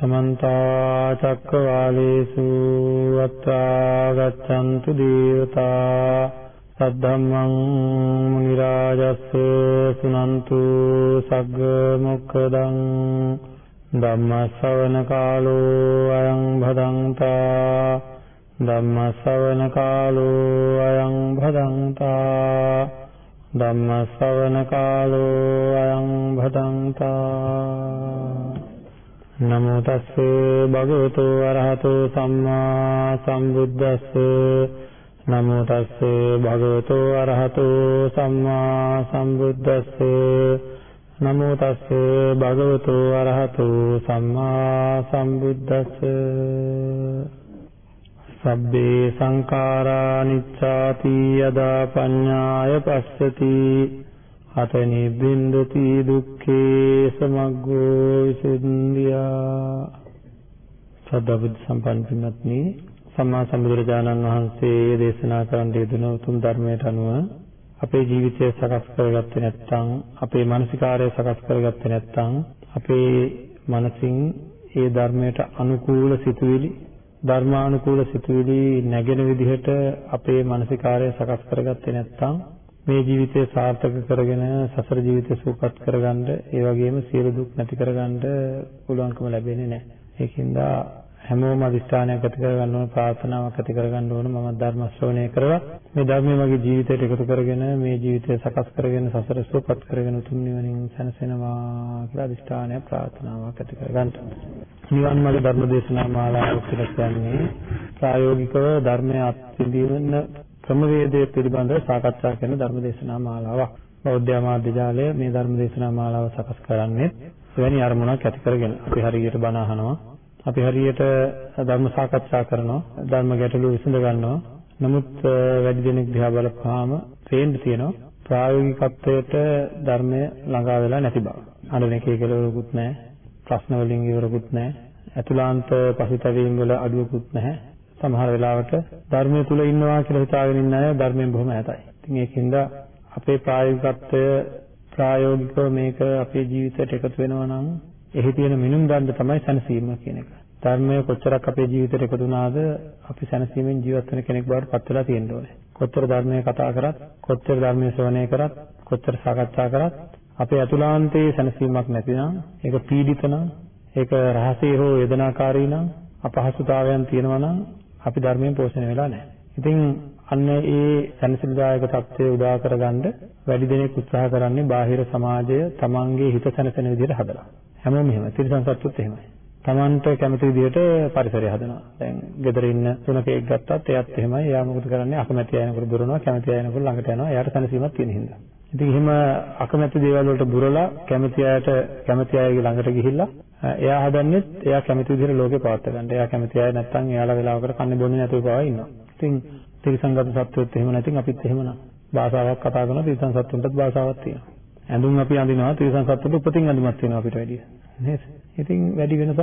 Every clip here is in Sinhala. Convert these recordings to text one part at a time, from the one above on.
समन्ता चक्रवालेषु अत्रा गच्छन्तु देवता सद्धम्मं मुनिराजस्य सुनन्तु सग्मुखदं ධම්මස්සවනකාලෝ අයං භදංතා ධම්මස්සවනකාලෝ අයං භදංතා ධම්මස්සවනකාලෝ අයං භදංතා නමෝ තස්සේ භගවතු අරහතෝ සම්මා සම්බුද්දස්ස. නමෝ තස්සේ භගවතු අරහතෝ සම්මා සම්බුද්දස්ස. නමෝ තස්සේ භගවතු අරහතෝ සම්මා සම්බුද්දස්ස. සබ්බේ සංඛාරා නිච්ඡාති යදා පඤ්ඤාය පස්සති. අත නිබ්බින්දති දුක්ඛේ සමග්ගෝ විසුද්ධියා. සද්ධා බුද්ධ සම්පන්න පින්වත්නි සම්මා සම්බුදුරජාණන් වහන්සේ දේශනා කරන්න යෙදුන උතුම් ධර්මයට අනුව අපේ ජීවිතය සකස් කරගත්තේ නැත්නම් අපේ මානසිකාරය සකස් කරගත්තේ නැත්නම් අපේ මනසින් ඒ ධර්මයට අනුකූල සිතුවිලි ධර්මානුකූල සිතුවිලි නැගෙන විදිහට අපේ මානසිකාරය සකස් කරගත්තේ නැත්නම් මේ ජීවිතය සාර්ථක කරගෙන සසර ජීවිතය සූපත් කරගන්න ඒ වගේම සියලු දුක් නැති කරගන්න පුළුවන්කම ලැබෙන්නේ නැහැ. ඒකින්ද හැමෝම අදිස්ථානයක් ඇති කරගන්න ඕන ප්‍රාර්ථනාවක් ඇති කරගන්න ඕන මම ධර්ම ශ්‍රවණය කරලා මේ ධර්මයේ මගේ ජීවිතයට එකතු කරගෙන මේ ජීවිතය සකස් කරගෙන සසර සූපත් කරගෙන උතුම් නිවනින් සැනසෙනවා කියලා අදිස්ථානයක් ප්‍රාර්ථනාවක් ඇති කරගන්න. නිවන් මාර්ග ධර්ම දේශනා මාලාව කියලා කියන්නේ ප්‍රායෝගිකව ධර්මයේ අත්විඳින ක්‍රමවේදය පිළිබඳව සාකච්ඡා කරන ධර්ම දේශනා මාලාවක්. බෞද්ධ ආමාත්‍ය ජාලය මේ ධර්ම දේශනා මාලාව සකස් කරන්නේ එවැනි අරමුණක් ඇති කරගෙන. අපි හරියට බණ අහනවා. අපි හරියට ධර්ම සාකච්ඡා කරනවා. ධර්ම ගැටලු විසඳ ගන්නවා. නමුත් වැඩි දෙනෙක් දිහා බලපුවාම පේන්න තියෙනවා ප්‍රායෝගිකත්වයට ධර්මය ළඟා වෙලා නැති බව. අඬන එකේ කෙලවරකුත් නැහැ. ප්‍රශ්න වලින් ඉවරකුත් නැහැ. අතුලාන්ත පසුතැවීම් වල අඩුවකුත් නැහැ. සමහර වෙලාවට ධර්මයේ තුල ඉන්නවා කියලා හිතාගෙන ඉන්න අය ධර්මයෙන් බොහොම ඈතයි. ඉතින් ඒකින්ද අපේ ප්‍රායෝගිකත්වය ප්‍රායෝගිකව මේක අපේ ජීවිතයට එකතු වෙනවා නම් එහි තියෙන මිනුම් දණ්ඩ තමයි සැනසීම කියන එක. ධර්මය කොච්චරක් අපේ ජීවිතයට එකතු වුණාද අපි සැනසීමෙන් ජීවත් වෙන කෙනෙක් බවට පත් වෙලා තියෙන්න ඕනේ. කොච්චර ධර්මය කතා කරත්, කොච්චර ධර්මය ශ්‍රවණය කරත්, කොච්චර සාකච්ඡා කරත් අපේ අතුලාන්තයේ සැනසීමක් නැතිනම්, ඒක පීඩිත නම්, ඒක රහසේ හෝ වේදනාකාරී නම්, අපහසුතාවයන් තියෙනවා නම් අපි ධර්මයෙන් පෝෂණය වෙලා නැහැ. ඉතින් අන්න ඒ සැනසෙලිදායක தත්ත්වය උදා කරගන්න වැඩි දෙනෙක් උත්සාහ කරන්නේ බාහිර සමාජය තමන්ගේ හිත සැනසෙන විදිහට හදලා. හැමෝම එහෙමයි. තිරසන් සත්තුත් එහෙමයි. තමන්ට කැමති විදිහට පරිසරය හදනවා. දැන් ගෙදර ඉන්න තුනකෙක් ගත්තත් එයාත් එහෙමයි. එයා මොකද කරන්නේ? අකමැති අයනකොට දුරනවා, කැමති අයනකොට ළඟට යනවා. එයාට සැනසීමක් තියෙන හින්දා. ඉතින් එහෙම අකමැති දේවල් වලට බුරලා කැමති අයට කැමති අයගේ ළඟට ගිහිල්ලා එයා හදන්නේ එයා කැමති විදිහට ලෝකේ පවත්වා ගන්න. එයා කැමති අය නැත්තම් එයාලා වෙලාවකට කන්නේ බොන්නේ නැතුව පවා ඉන්නවා. ඉතින් තිරිසංගත සත්වෙත් එහෙම නැතිනම් අපිත් එහෙමනම් භාෂාවක් කතා කරනවා තිරිසන් සත්තුන්ටත් භාෂාවක් තියෙනවා. ඇඳුම් අපි අඳිනවා තිරිසන් සත්තුන්ට උපතින් ඇඳුමක් තියෙනවා අපිට වැඩිය. නේද? ඉතින් වැඩි වෙනසක්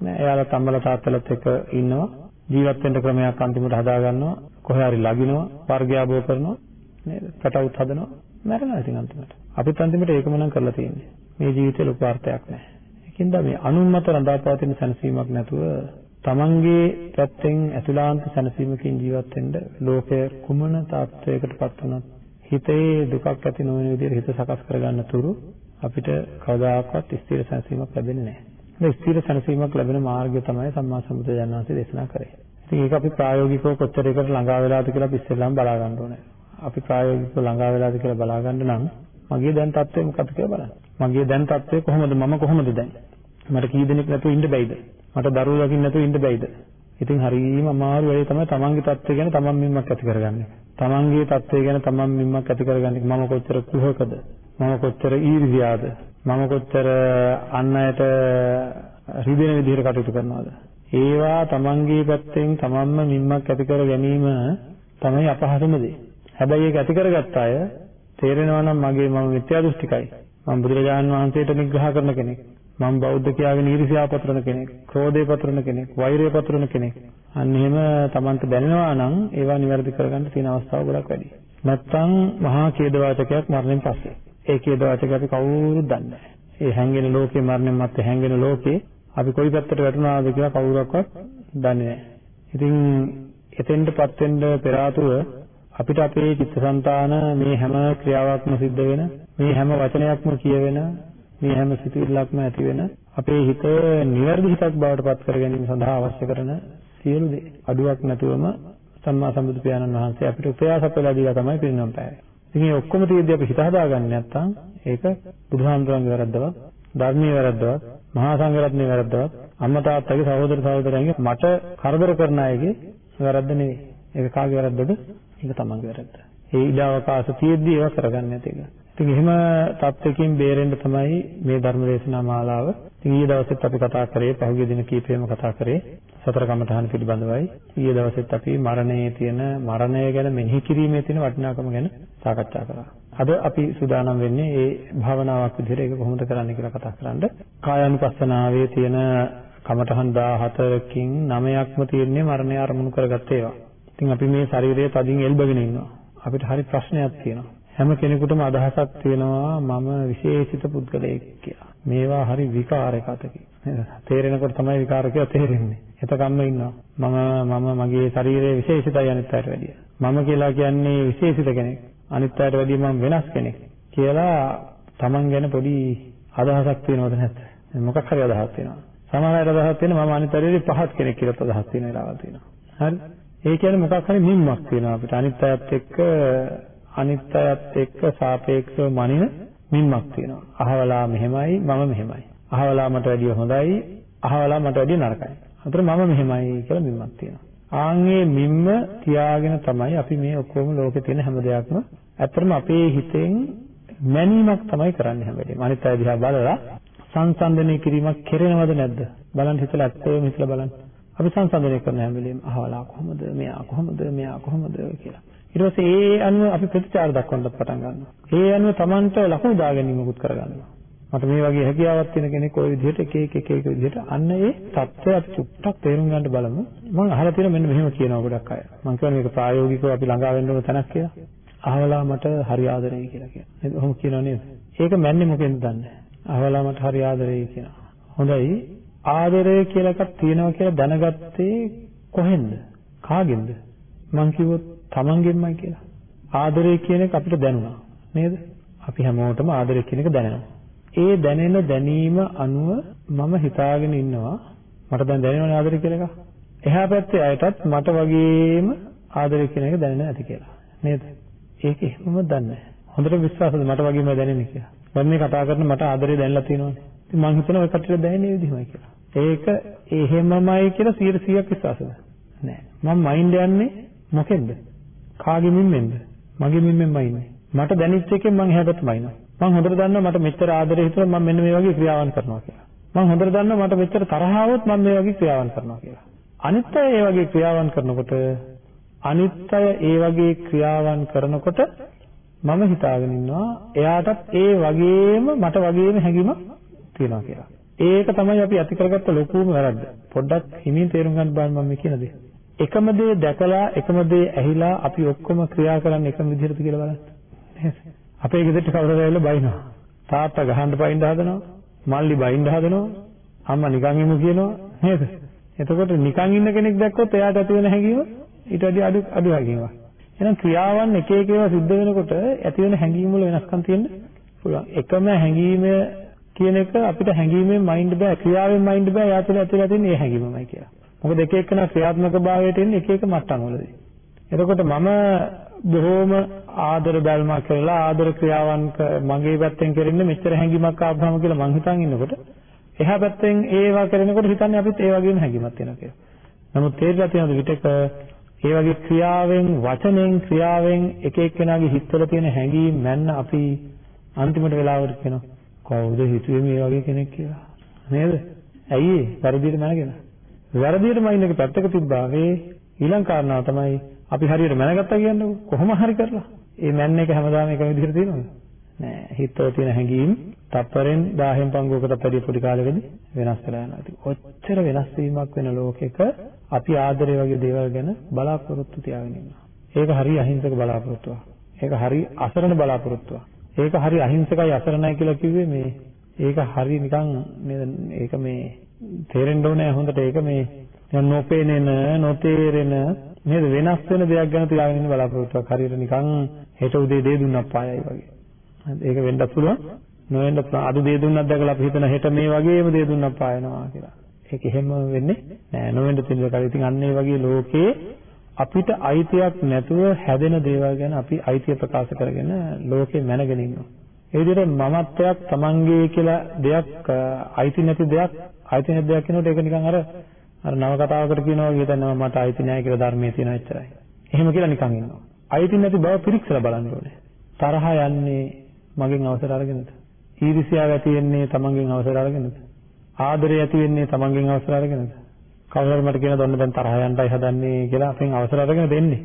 නෑ. එයාලා තම්බලා තාත්තලත් එක්ක ඉන්නවා. ජීවත් වෙන්න ක්‍රමයක් අන්තිමට හදා ගන්නවා. කොහේ හරි ලගිනවා, වර්ගයාභෝ කරනවා. නේද? පැටවුත් හදනවා. මැරෙනවා ඉතින් අන්තිමට. අපිත් අන්තිමට ඒකම නම් කරලා තියෙන්නේ. මේ ජීවිතේ ලොකු අර්ථයක් නැහැ. ඒකින්ද මේ අනුන්මත රඳාපවතින සැනසීමක් නැතුව තමන්ගේ පැත්තෙන් අතුලාන්ත සැනසීමකින් ජීවත් වෙන්න ලෝකය කුමන තාත්වයකටපත් වුණත් හිතේ දුකක් ඇති නොවන විදිහට හිත සකස් කරගන්න තුරු අපිට කවදාකවත් ස්ථිර සැනසීමක් ලැබෙන්නේ නැහැ. ඒ ස්ථිර සැනසීමක් ලැබෙන මාර්ගය තමයි සම්මා සම්බුද්ධ ජනනාංශය දේශනා කරේ. ඉතින් ඒක අපි ප්‍රායෝගිකව කොච්චර එකට ළඟා වෙලාද කියලා අපි ඉස්සෙල්ලාම බලා ගන්න ඕනේ. අපි ප්‍රායෝගිකව ළඟා වෙලාද කියලා බලා ගන්න නම් මගේ දැන් තත්ත්වය මොකක්ද කියලා බලන්න. මගේ දැන් තත්ත්වය කොහොමද මම කොහොමද දැන්? මට කී දෙනෙක් නැතුව ඉන්න බැයිද? මට දරුවෝ දකින්න නැතුව ඉන්න බැයිද? ඉතින් හරියම අමාරු වැඩේ තමයි තමන්ගේ තත්ත්වය ගැන තමන් මින්මක් ඇති කරගන්න එක. තමන්ගේ තත්ත්වය ගැන තමන් මින්මක් ඇති කරගන්න එක. මම කොච්චර කුහකද? මම කොච්චර ඊර්ෂ්‍යාද? මම කොච්චර අන් අයට රිදෙන විදිහට කටයුතු කරනවද? ඒවා තමන්ගේ පැත්තෙන් තමන්ම මින්මක් ඇති කර ගැනීම තමයි අපහසුම දේ. හැබැයි ඒක ඇති කරගත්ත අය තේරෙනවා නම් මගේ මම මිත්‍යා දෘෂ්ටිකයි. මම බුදුරජාණන් වහන්සේට නිග්‍රහ කරන කෙනෙක්. මම බෞද්ධ කියාගෙන ඊර්ෂ්‍යා පතරන කෙනෙක්, ක්‍රෝධය පතරන කෙනෙක්, වෛරය පතරන කෙනෙක්. අන්න එහෙම Tamanට දැනෙනවා නම් ඒවා નિවැරදි කරගන්න තියෙන අවස්ථාව ගොඩක් වැඩි. නැත්තම් මහා ඛේදවාචකයක් මරණයෙන් පස්සේ. ඒ ඛේදවාචක අපි කවුරුත් දන්නේ නැහැ. ඒ හැංගෙන ලෝකේ මරණයෙන් මත්තේ හැංගෙන ලෝකේ අපි කොයි පැත්තට වැටුණාද කියලා කවුරක්වත් දන්නේ නැහැ. ඉතින් එතෙන්ටපත් වෙන්න පෙර අපිට අපේ චිත්තසංතාන මේ හැම ක්‍රියාවක්ම සිද්ධ වෙන මේ හැම වචනයක්ම කියවෙන මේ හැම සිතුවිල්ලක්ම ඇති වෙන අපේ හිත නිවැරදි හිතක් බවට පත් කර ගැනීම සඳහා අවශ්‍ය කරන සියලු දේ අඩුවක් නැතුවම සම්මා සම්බුදු පියාණන් වහන්සේ අපිට උපයාස අපලා දීලා තමයි පිරිනමන පෑවේ. ඉතින් මේ ඔක්කොම තියෙද්දි අපි හිත හදාගන්නේ නැත්නම් ඒක බුදුහාමුදුරන්ගේ වැරද්දවත්, ධර්මයේ වැරද්දවත්, මහා සංඝරත්නයේ වැරද්දවත්, අම්මා තාත්තගේ සහෝදර සහෝදරයන්ගේ මට කරදර කරන අයගේ වැරද්ද නෙවෙයි. ඒක කාගේ වැරද්දද? ඒක තමන්ගේ වැරද්ද. ඒ ඉඩ අවකාශ තියෙද්දි ඒවා කරගන්න නැති එක. ඉතින් එහෙම තත්ත්වකින් බේරෙන්න තමයි මේ ධර්ම දේශනා මාලාව. ඉතින් ඊයේ දවසෙත් අපි කතා කරේ පහුගිය දින කීපෙම කතා කරේ සතර කමඨහන් පිළිබඳවයි. ඊයේ දවසෙත් අපි මරණයේ තියෙන මරණය ගැන මෙනෙහි කිරීමේ තියෙන වටිනාකම ගැන සාකච්ඡා කරා. අද අපි සූදානම් වෙන්නේ මේ භාවනාවක් විදිහට ඒක කොහොමද කරන්න කියලා කතා කරන්න. කායානුපස්සනාවේ තියෙන කමඨහන් 14කින් 9ක්ම තියෙන්නේ මරණය අරමුණු කරගත්ත ඒවා. ඉතින් අපි මේ ශරීරයේ තදින් එල්බගෙන ඉන්නවා. අපිට හරි ප්‍රශ්නයක් තියෙනවා. හැම කෙනෙකුටම අදහසක් තියෙනවා මම විශේෂිත පුද්ගලයෙක් කියලා. මේවා හරි විකාරයක අතකින්. තේරෙනකොට තමයි විකාර කියලා තේරෙන්නේ. එතකම්ම ඉන්නවා. මම මම මගේ ශරීරය විශේෂිතයි අනිත් අයට වැඩිය. මම කියලා කියන්නේ විශේෂිත කෙනෙක්. අනිත් අයට වැඩිය මම වෙනස් කෙනෙක් කියලා Taman ගැන පොඩි අදහසක් තියෙනවද නැද්ද? මොකක් හරි අදහසක් තියෙනවා. සමහර අය අදහස් තියෙනවා මම අනිත් අයට පහත් කෙනෙක් කියලා අදහස් තියෙන වෙලාවල් තියෙනවා. හරි? ඒ කියන්නේ මොකක් හරි මිම්මක් තියෙනවා අපිට අනිත් අයත් එක්ක අනිත් අයත් එක්ක සාපේක්ෂව මනින මිම්මක් තියෙනවා. අහවලා මෙහෙමයි මම මෙහෙමයි. අහවලා මට වැඩිය හොඳයි අහවලා මට වැඩිය නරකයි. අතන මම මෙහෙමයි කියලා මිම්මක් තියෙනවා. ආන්ගේ මිම්ම තියාගෙන තමයි අපි මේ ඔක්කොම ලෝකේ තියෙන හැම දෙයක්ම ඇත්තටම අපේ හිතෙන් මැනීමක් තමයි කරන්නේ හැම වෙලේම. අනිත් අය දිහා බලලා සංසන්දනය කිරීමක් කෙරෙනවද නැද්ද? බලන්න හිතලා ඇත්තම හිතලා බලන්න. අපි සංසන්දනය කරන හැම වෙලෙම අහවලා කොහොමද මෙයා කොහොමද මෙයා කොහොමද කියලා. ඊට පස්සේ ඒ අනුව අපි ප්‍රතිචාර දක්වන්නත් පටන් ගන්නවා. ඒ අනුව Tamanට ලකුණු දාගැනීමකුත් කරගන්නවා. මට මේ වගේ හැකියාවක් තියෙන කෙනෙක් ওই විදිහට එක එක එක එක විදිහට අන්න ඒ தත්ත්වය අපි චුට්ටක් තේරුම් ගන්න බලමු. මම අහලා තියෙන මෙන්න මෙහෙම කියනවා ගොඩක් අය. මම කියන්නේ මේක ප්‍රායෝගිකව අපි ළඟා වෙන්න ඕන තැනක් කියලා. අහවලා මට හරි ආදරෙයි කියලා කියනවා. නේද? ඔහොම කියනවා නේද? ඒක මැන්නේ මොකෙන්ද දන්නේ? අහවලා මට හරි ආදරෙයි කියනවා. හොඳයි. ආදරය කියලා එකක් තියෙනවා කියලා දැනගත්තේ කොහෙන්ද? කාගෙන්ද? මං කිව්වොත් තමන්ගෙන්මයි කියලා. ආදරය කියන එක අපිට දැනුණා. නේද? අපි හැමෝටම ආදරය කියන එක දැනෙනවා. ඒ දැනෙන දැනීම අනුව මම හිතාගෙන ඉන්නවා මට දැන් දැනෙනවනේ ආදරය කියලා එකක්. එහා පැත්තේ අයටත් මට වගේම ආදරය කියන එක දැනෙන්නේ නැති කියලා. නේද? ඒක එහෙමම දන්නේ හොඳට විශ්වාසද මට වගේම දැනෙන්නේ කියලා. මම මේ කතා කරන මට ආදරය දැනලා තියෙනවනේ. ඉතින් මං හිතනවා ඔය කටට දැනෙන්නේ මේ විදිහමයි කියලා. ඒක එහෙමමයි කියලා 100%ක් විශ්වාසද? නෑ. මම මයින්ඩ් යන්නේ මොකෙන්ද? කාගේ මිම්මෙන්ද? මගේ මිම්මෙන්මයි ඉන්නේ. මට දැනෙච්ච එකෙන් මං එහා පැත්තමයි ඉන්නේ. මං හොඳට දන්නවා මට මෙච්චර ආදරේ හිතුවා මම මෙන්න මේ වගේ ක්‍රියාවන් කරනවා කියලා. මං හොඳට දන්නවා මට මෙච්චර තරහ આવොත් මම මේ වගේ ක්‍රියාවන් කරනවා කියලා. අනිත් අය ඒ වගේ ක්‍රියාවන් කරනකොට අනිත් අය ඒ වගේ ක්‍රියාවන් කරනකොට මම හිතාගෙන ඉන්නවා එයාටත් ඒ වගේම මට වගේම හැඟීමක් තියෙනවා කියලා. ඒක තමයි අපි ඇති කරගත්ත ලොකුම වැරද්ද. පොඩ්ඩක් හිමින් තේරුම් ගන්න බලන්න මම මේ කියන දේ. එකම දේ දැකලා එකම දේ ඇහිලා අපි ඔක්කොම ක්‍රියා කරන්නේ එකම විදිහටද කියලා බලන්න. නේද? අපේ ගෙදරට කවුරුද ඇවිල්ලා බයිනවා. තාත්තා ගහන්න පයින්න හදනවා. මල්ලි බයින්න හදනවා. අම්මා නිකන් ඉමු කියනවා. නේද? එතකොට නිකන් ඉන්න කෙනෙක් දැක්කොත් එයාට ඇති වෙන හැඟීම ඊට වඩා අඩු අඩු හැඟීමක්. එහෙනම් ක්‍රියාවන් එක එක ඒවා සිද්ධ වෙනකොට ඇති වෙන හැඟීම් වල වෙනස්කම් තියෙන්න පුළුවන්. එකම හැඟීම කියන එක අපිට හැඟීමෙන් මයින්ඩ් බෑ ක්‍රියාවෙන් මයින්ඩ් බෑ යා තුළ ඇතුළේ තියෙන ඒ හැඟීමමයි කියලා. මොකද එක එකනා ක්‍රියාත්මක භාවයට එන්නේ එක එක මට්ටම් වලදී. එතකොට මම බොහෝම ආදර බැල්මක් කරලා ආදර ක්‍රියාවන් මගේ පැත්තෙන් කරන්නේ මෙච්චර හැඟීමක් ආවම කියලා මං හිතන් ඉන්නකොට එහා පැත්තෙන් ඒවා කරනකොට හිතන්නේ අපිත් ඒ වගේම හැඟීමක් තියෙනවා කියලා. නමුත් තේරලා තියෙනද විතක ඒ වගේ ක්‍රියාවෙන් වචනෙන් ක්‍රියාවෙන් එක එක්කෙනාගේ හිතවල තියෙන හැඟීම් මැන්න අපි අන්තිමට වෙලාවට කියනවා කවුද හිතුවේ මේ වගේ කෙනෙක් කියලා නේද? ඇයි ඒ? වැරදියට මැනගෙන. වැරදියට මයින් එක පැත්තක තිබ්බා. මේ ඊළඟ කාරණාව තමයි අපි හරියට මැනගත්තා කියන්නේ කොහොම හරි කරලා. ඒ මැන්න එක හැමදාම එකම විදිහට තියෙනවද? නෑ. හිතවල තියෙන හැඟීම් තප්පරෙන් 1000න් පංගුවකටත් වැඩිය පොඩි කාලෙකදී වෙනස් වෙලා යනවා. ඉතින් ඔච්චර වෙනස් වීමක් වෙන ලෝකෙක අපි ආදරය වගේ දේවල් ගැන බලාපොරොත්තු තියාගෙන ඉන්නවා. ඒක හරි අහිංසක බලාපොරොත්තුවක්. ඒක හරි අසරණ බලාපොරොත්තුවක්. ඒක හරි අහිංසකයි අසරණයි කියලා කිව්වේ මේ ඒක හරි නිකන් නේද ඒක මේ තේරෙන්න ඕනේ හොඳට ඒක මේ නොපෙනෙන නොතේරෙන නේද වෙනස් වෙන දෙයක් ගැන තියාගෙන ඉන්න බලාපොරොත්තුවක් හරියට නිකන් හෙට උදේ දේ දුන්නක් පායයි වගේ. ඒක වෙන්නත් පුළුවන්. නොවෙන්න අද දේ දුන්නක් දැකලා අපි හිතන හෙට මේ වගේම දේ දුන්නක් පායනවා කියලා. ඒක එහෙම වෙන්නේ නෑ නොවෙන්න තියෙන කල. ඉතින් අන්න ඒ වගේ ලෝකේ අපිට අයිතියක් නැතුව හැදෙන දේවල් ගැන අපි අයිතිය ප්‍රකාශ කරගෙන ලෝකේ මැනගෙන ඉන්නවා. ඒ විදිහට මමත්වයක් Tamange කියලා දෙයක් අයිති නැති දෙයක් අයිති නැති දෙයක් කියනකොට ඒක නිකන් අර අර නව කතාවකට කියනවා වගේ දැන් මට අයිති නැහැ කියලා ධර්මයේ තියෙන එච්චරයි. එහෙම කියලා නිකන් ඉන්නවා. අයිති නැති බව පිරික්සලා බලන්න ඕනේ. තරහ යන්නේ මගෙන් අවසර අරගෙනද? ඊර්ෂ්‍යාව ඇති වෙන්නේ තමන්ගෙන් අවසර අරගෙනද? ආදරය ඇති වෙන්නේ තමන්ගෙන් අවසර අරගෙනද? කවුරුහරි මට කියන දොන්න දැන් තරහ යන්නයි හදන්නේ කියලා අපෙන් අවසර අරගෙන දෙන්නේ.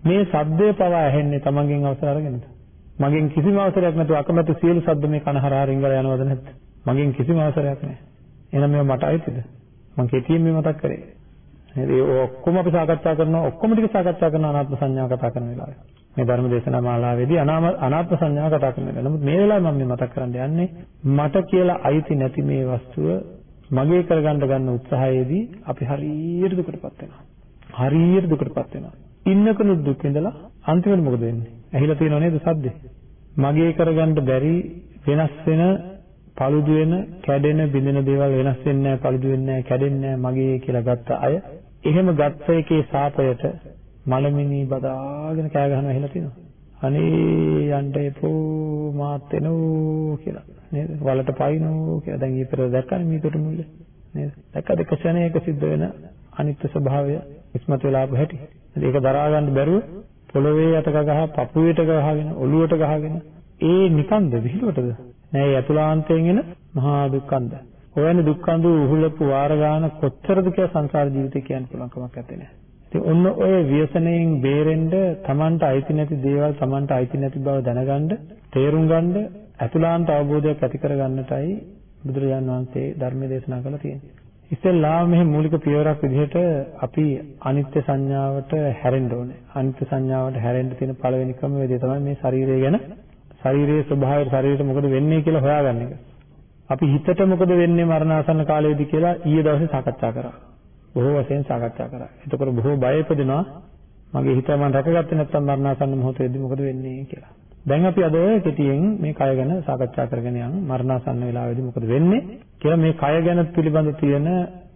මේ සද්දේ පවා ඇහෙන්නේ තමන්ගෙන් අවසර අරගෙනද? මගෙන් කිසිම අවසරයක් නැතුව අකමැති සියලු සද්ද මේ කන හරහා රිංගලා යනවද නැද්ද? මගෙන් කිසිම අවසරයක් නැහැ. එහෙනම් මේව මට අයිතිද? මම කෙටියෙන් මේ මතක් කරේ. නේද? ඒ ඔක්කොම අපි සාකච්ඡා කරනවා ඔක්කොම ටික සාකච්ඡා කරන අනාත්ම සංඥාව කතා කරන වෙලාවේ. මේ ධර්ම දේශනා මාලාවේදී අනාත්ම සංඥාව කතා කරන වෙලාව. නමුත් මේ වෙලාවේ මම මේ මතක් කරන්න යන්නේ මට කියලා අයිති නැති මේ වස්තුව මගේ කරගන්න ගන්න උත්සාහයේදී අපි හරියට දුකටපත් වෙනවා. හරියට දුකටපත් වෙනවා. ඉන්නකනුත් දුක් විඳලා අන්තිමට මොකද වෙන්නේ? ඇහිලා තියෙනව නේද සද්දේ? මගේ කරගන්න බැරි වෙනස් වෙන paludu වෙන කැඩෙන බිඳෙන දේවල් වෙනස් වෙන්නේ නැහැ paludu වෙන්නේ නැහැ කැඩෙන්නේ නැහැ මගේ කියලා ගත්ත අය එහෙම ගත්ත එකේ සාපයට මලමිනි බදාගෙන කෑ ගහනවා ඇහිලා තියෙනවා අනේ යන්න එපෝ මාත් එනෝ කියලා. නේද? වලට පයින්නෝ කියලා. දැන් ඊපෙර දැක්කනේ මීතර මුල්ල. නේද? දැක්කද ක්ෂණයක සිද්ධ වෙන අනිත්‍ය ස්වභාවය ඉස්මතු වෙලා ආපු හැටි. ඒක දරා ගන්න බැරුව පොළවේ යටක ගහ පපුවේට ගහගෙන ඔළුවට ගහගෙන ඒ නිකන්ද විහිළුවටද? නෑ ඒ අතුලාන්තයෙන් එන මහා දුක්ඛන්ද. ඔයන්නේ දුක්ඛන්දු උහුලපු වාර ගන්න කොච්චරද කියලා සංසාර ජීවිතේ කියන්න පුළුවන් කමක් නැත්තේ. ඉතින් ඔන්න ඔය ව්‍යසනයෙන් බේරෙන්න Tamanට අයිති නැති දේවල් Tamanට අයිති නැති බව දැනගන්න, තේරුම් ගන්න, අතුලාන්ත අවබෝධයක් ඇති කරගන්නටයි බුදුරජාණන් වහන්සේ ධර්මයේ දේශනා කළා තියෙන්නේ. ඉතින්ලා මෙහි මූලික පියවරක් විදිහට අපි අනිත්‍ය සංඥාවට හැරෙන්න ඕනේ. අනිත්‍ය සංඥාවට හැරෙන්න තියෙන පළවෙනි ක්‍රමවේදය තමයි මේ ශරීරය ගැන ශරීරයේ ස්වභාවය ශරීරයට මොකද වෙන්නේ කියලා හොයාගන්න එක. අපි හිතට මොකද වෙන්නේ මරණාසන්න කාලයේදී කියලා ඊයේ දවසේ සාකච්ඡා කරා. බොහෝ වශයෙන් සාකච්ඡා කරා. එතකොට බොහෝ බය ඉපදෙනවා මගේ හිත මම රැකගත්තේ නැත්නම් මරණාසන්න මොහොතේදී මොකද වෙන්නේ කියලා. දැන් අපි අද කෙටියෙන් මේ කය ගැන සාකච්ඡා කරගෙන යන් මරණාසන්න වෙලාවේදී මොකද වෙන්නේ කියලා මේ කය ගැන පිළිබඳ තියෙන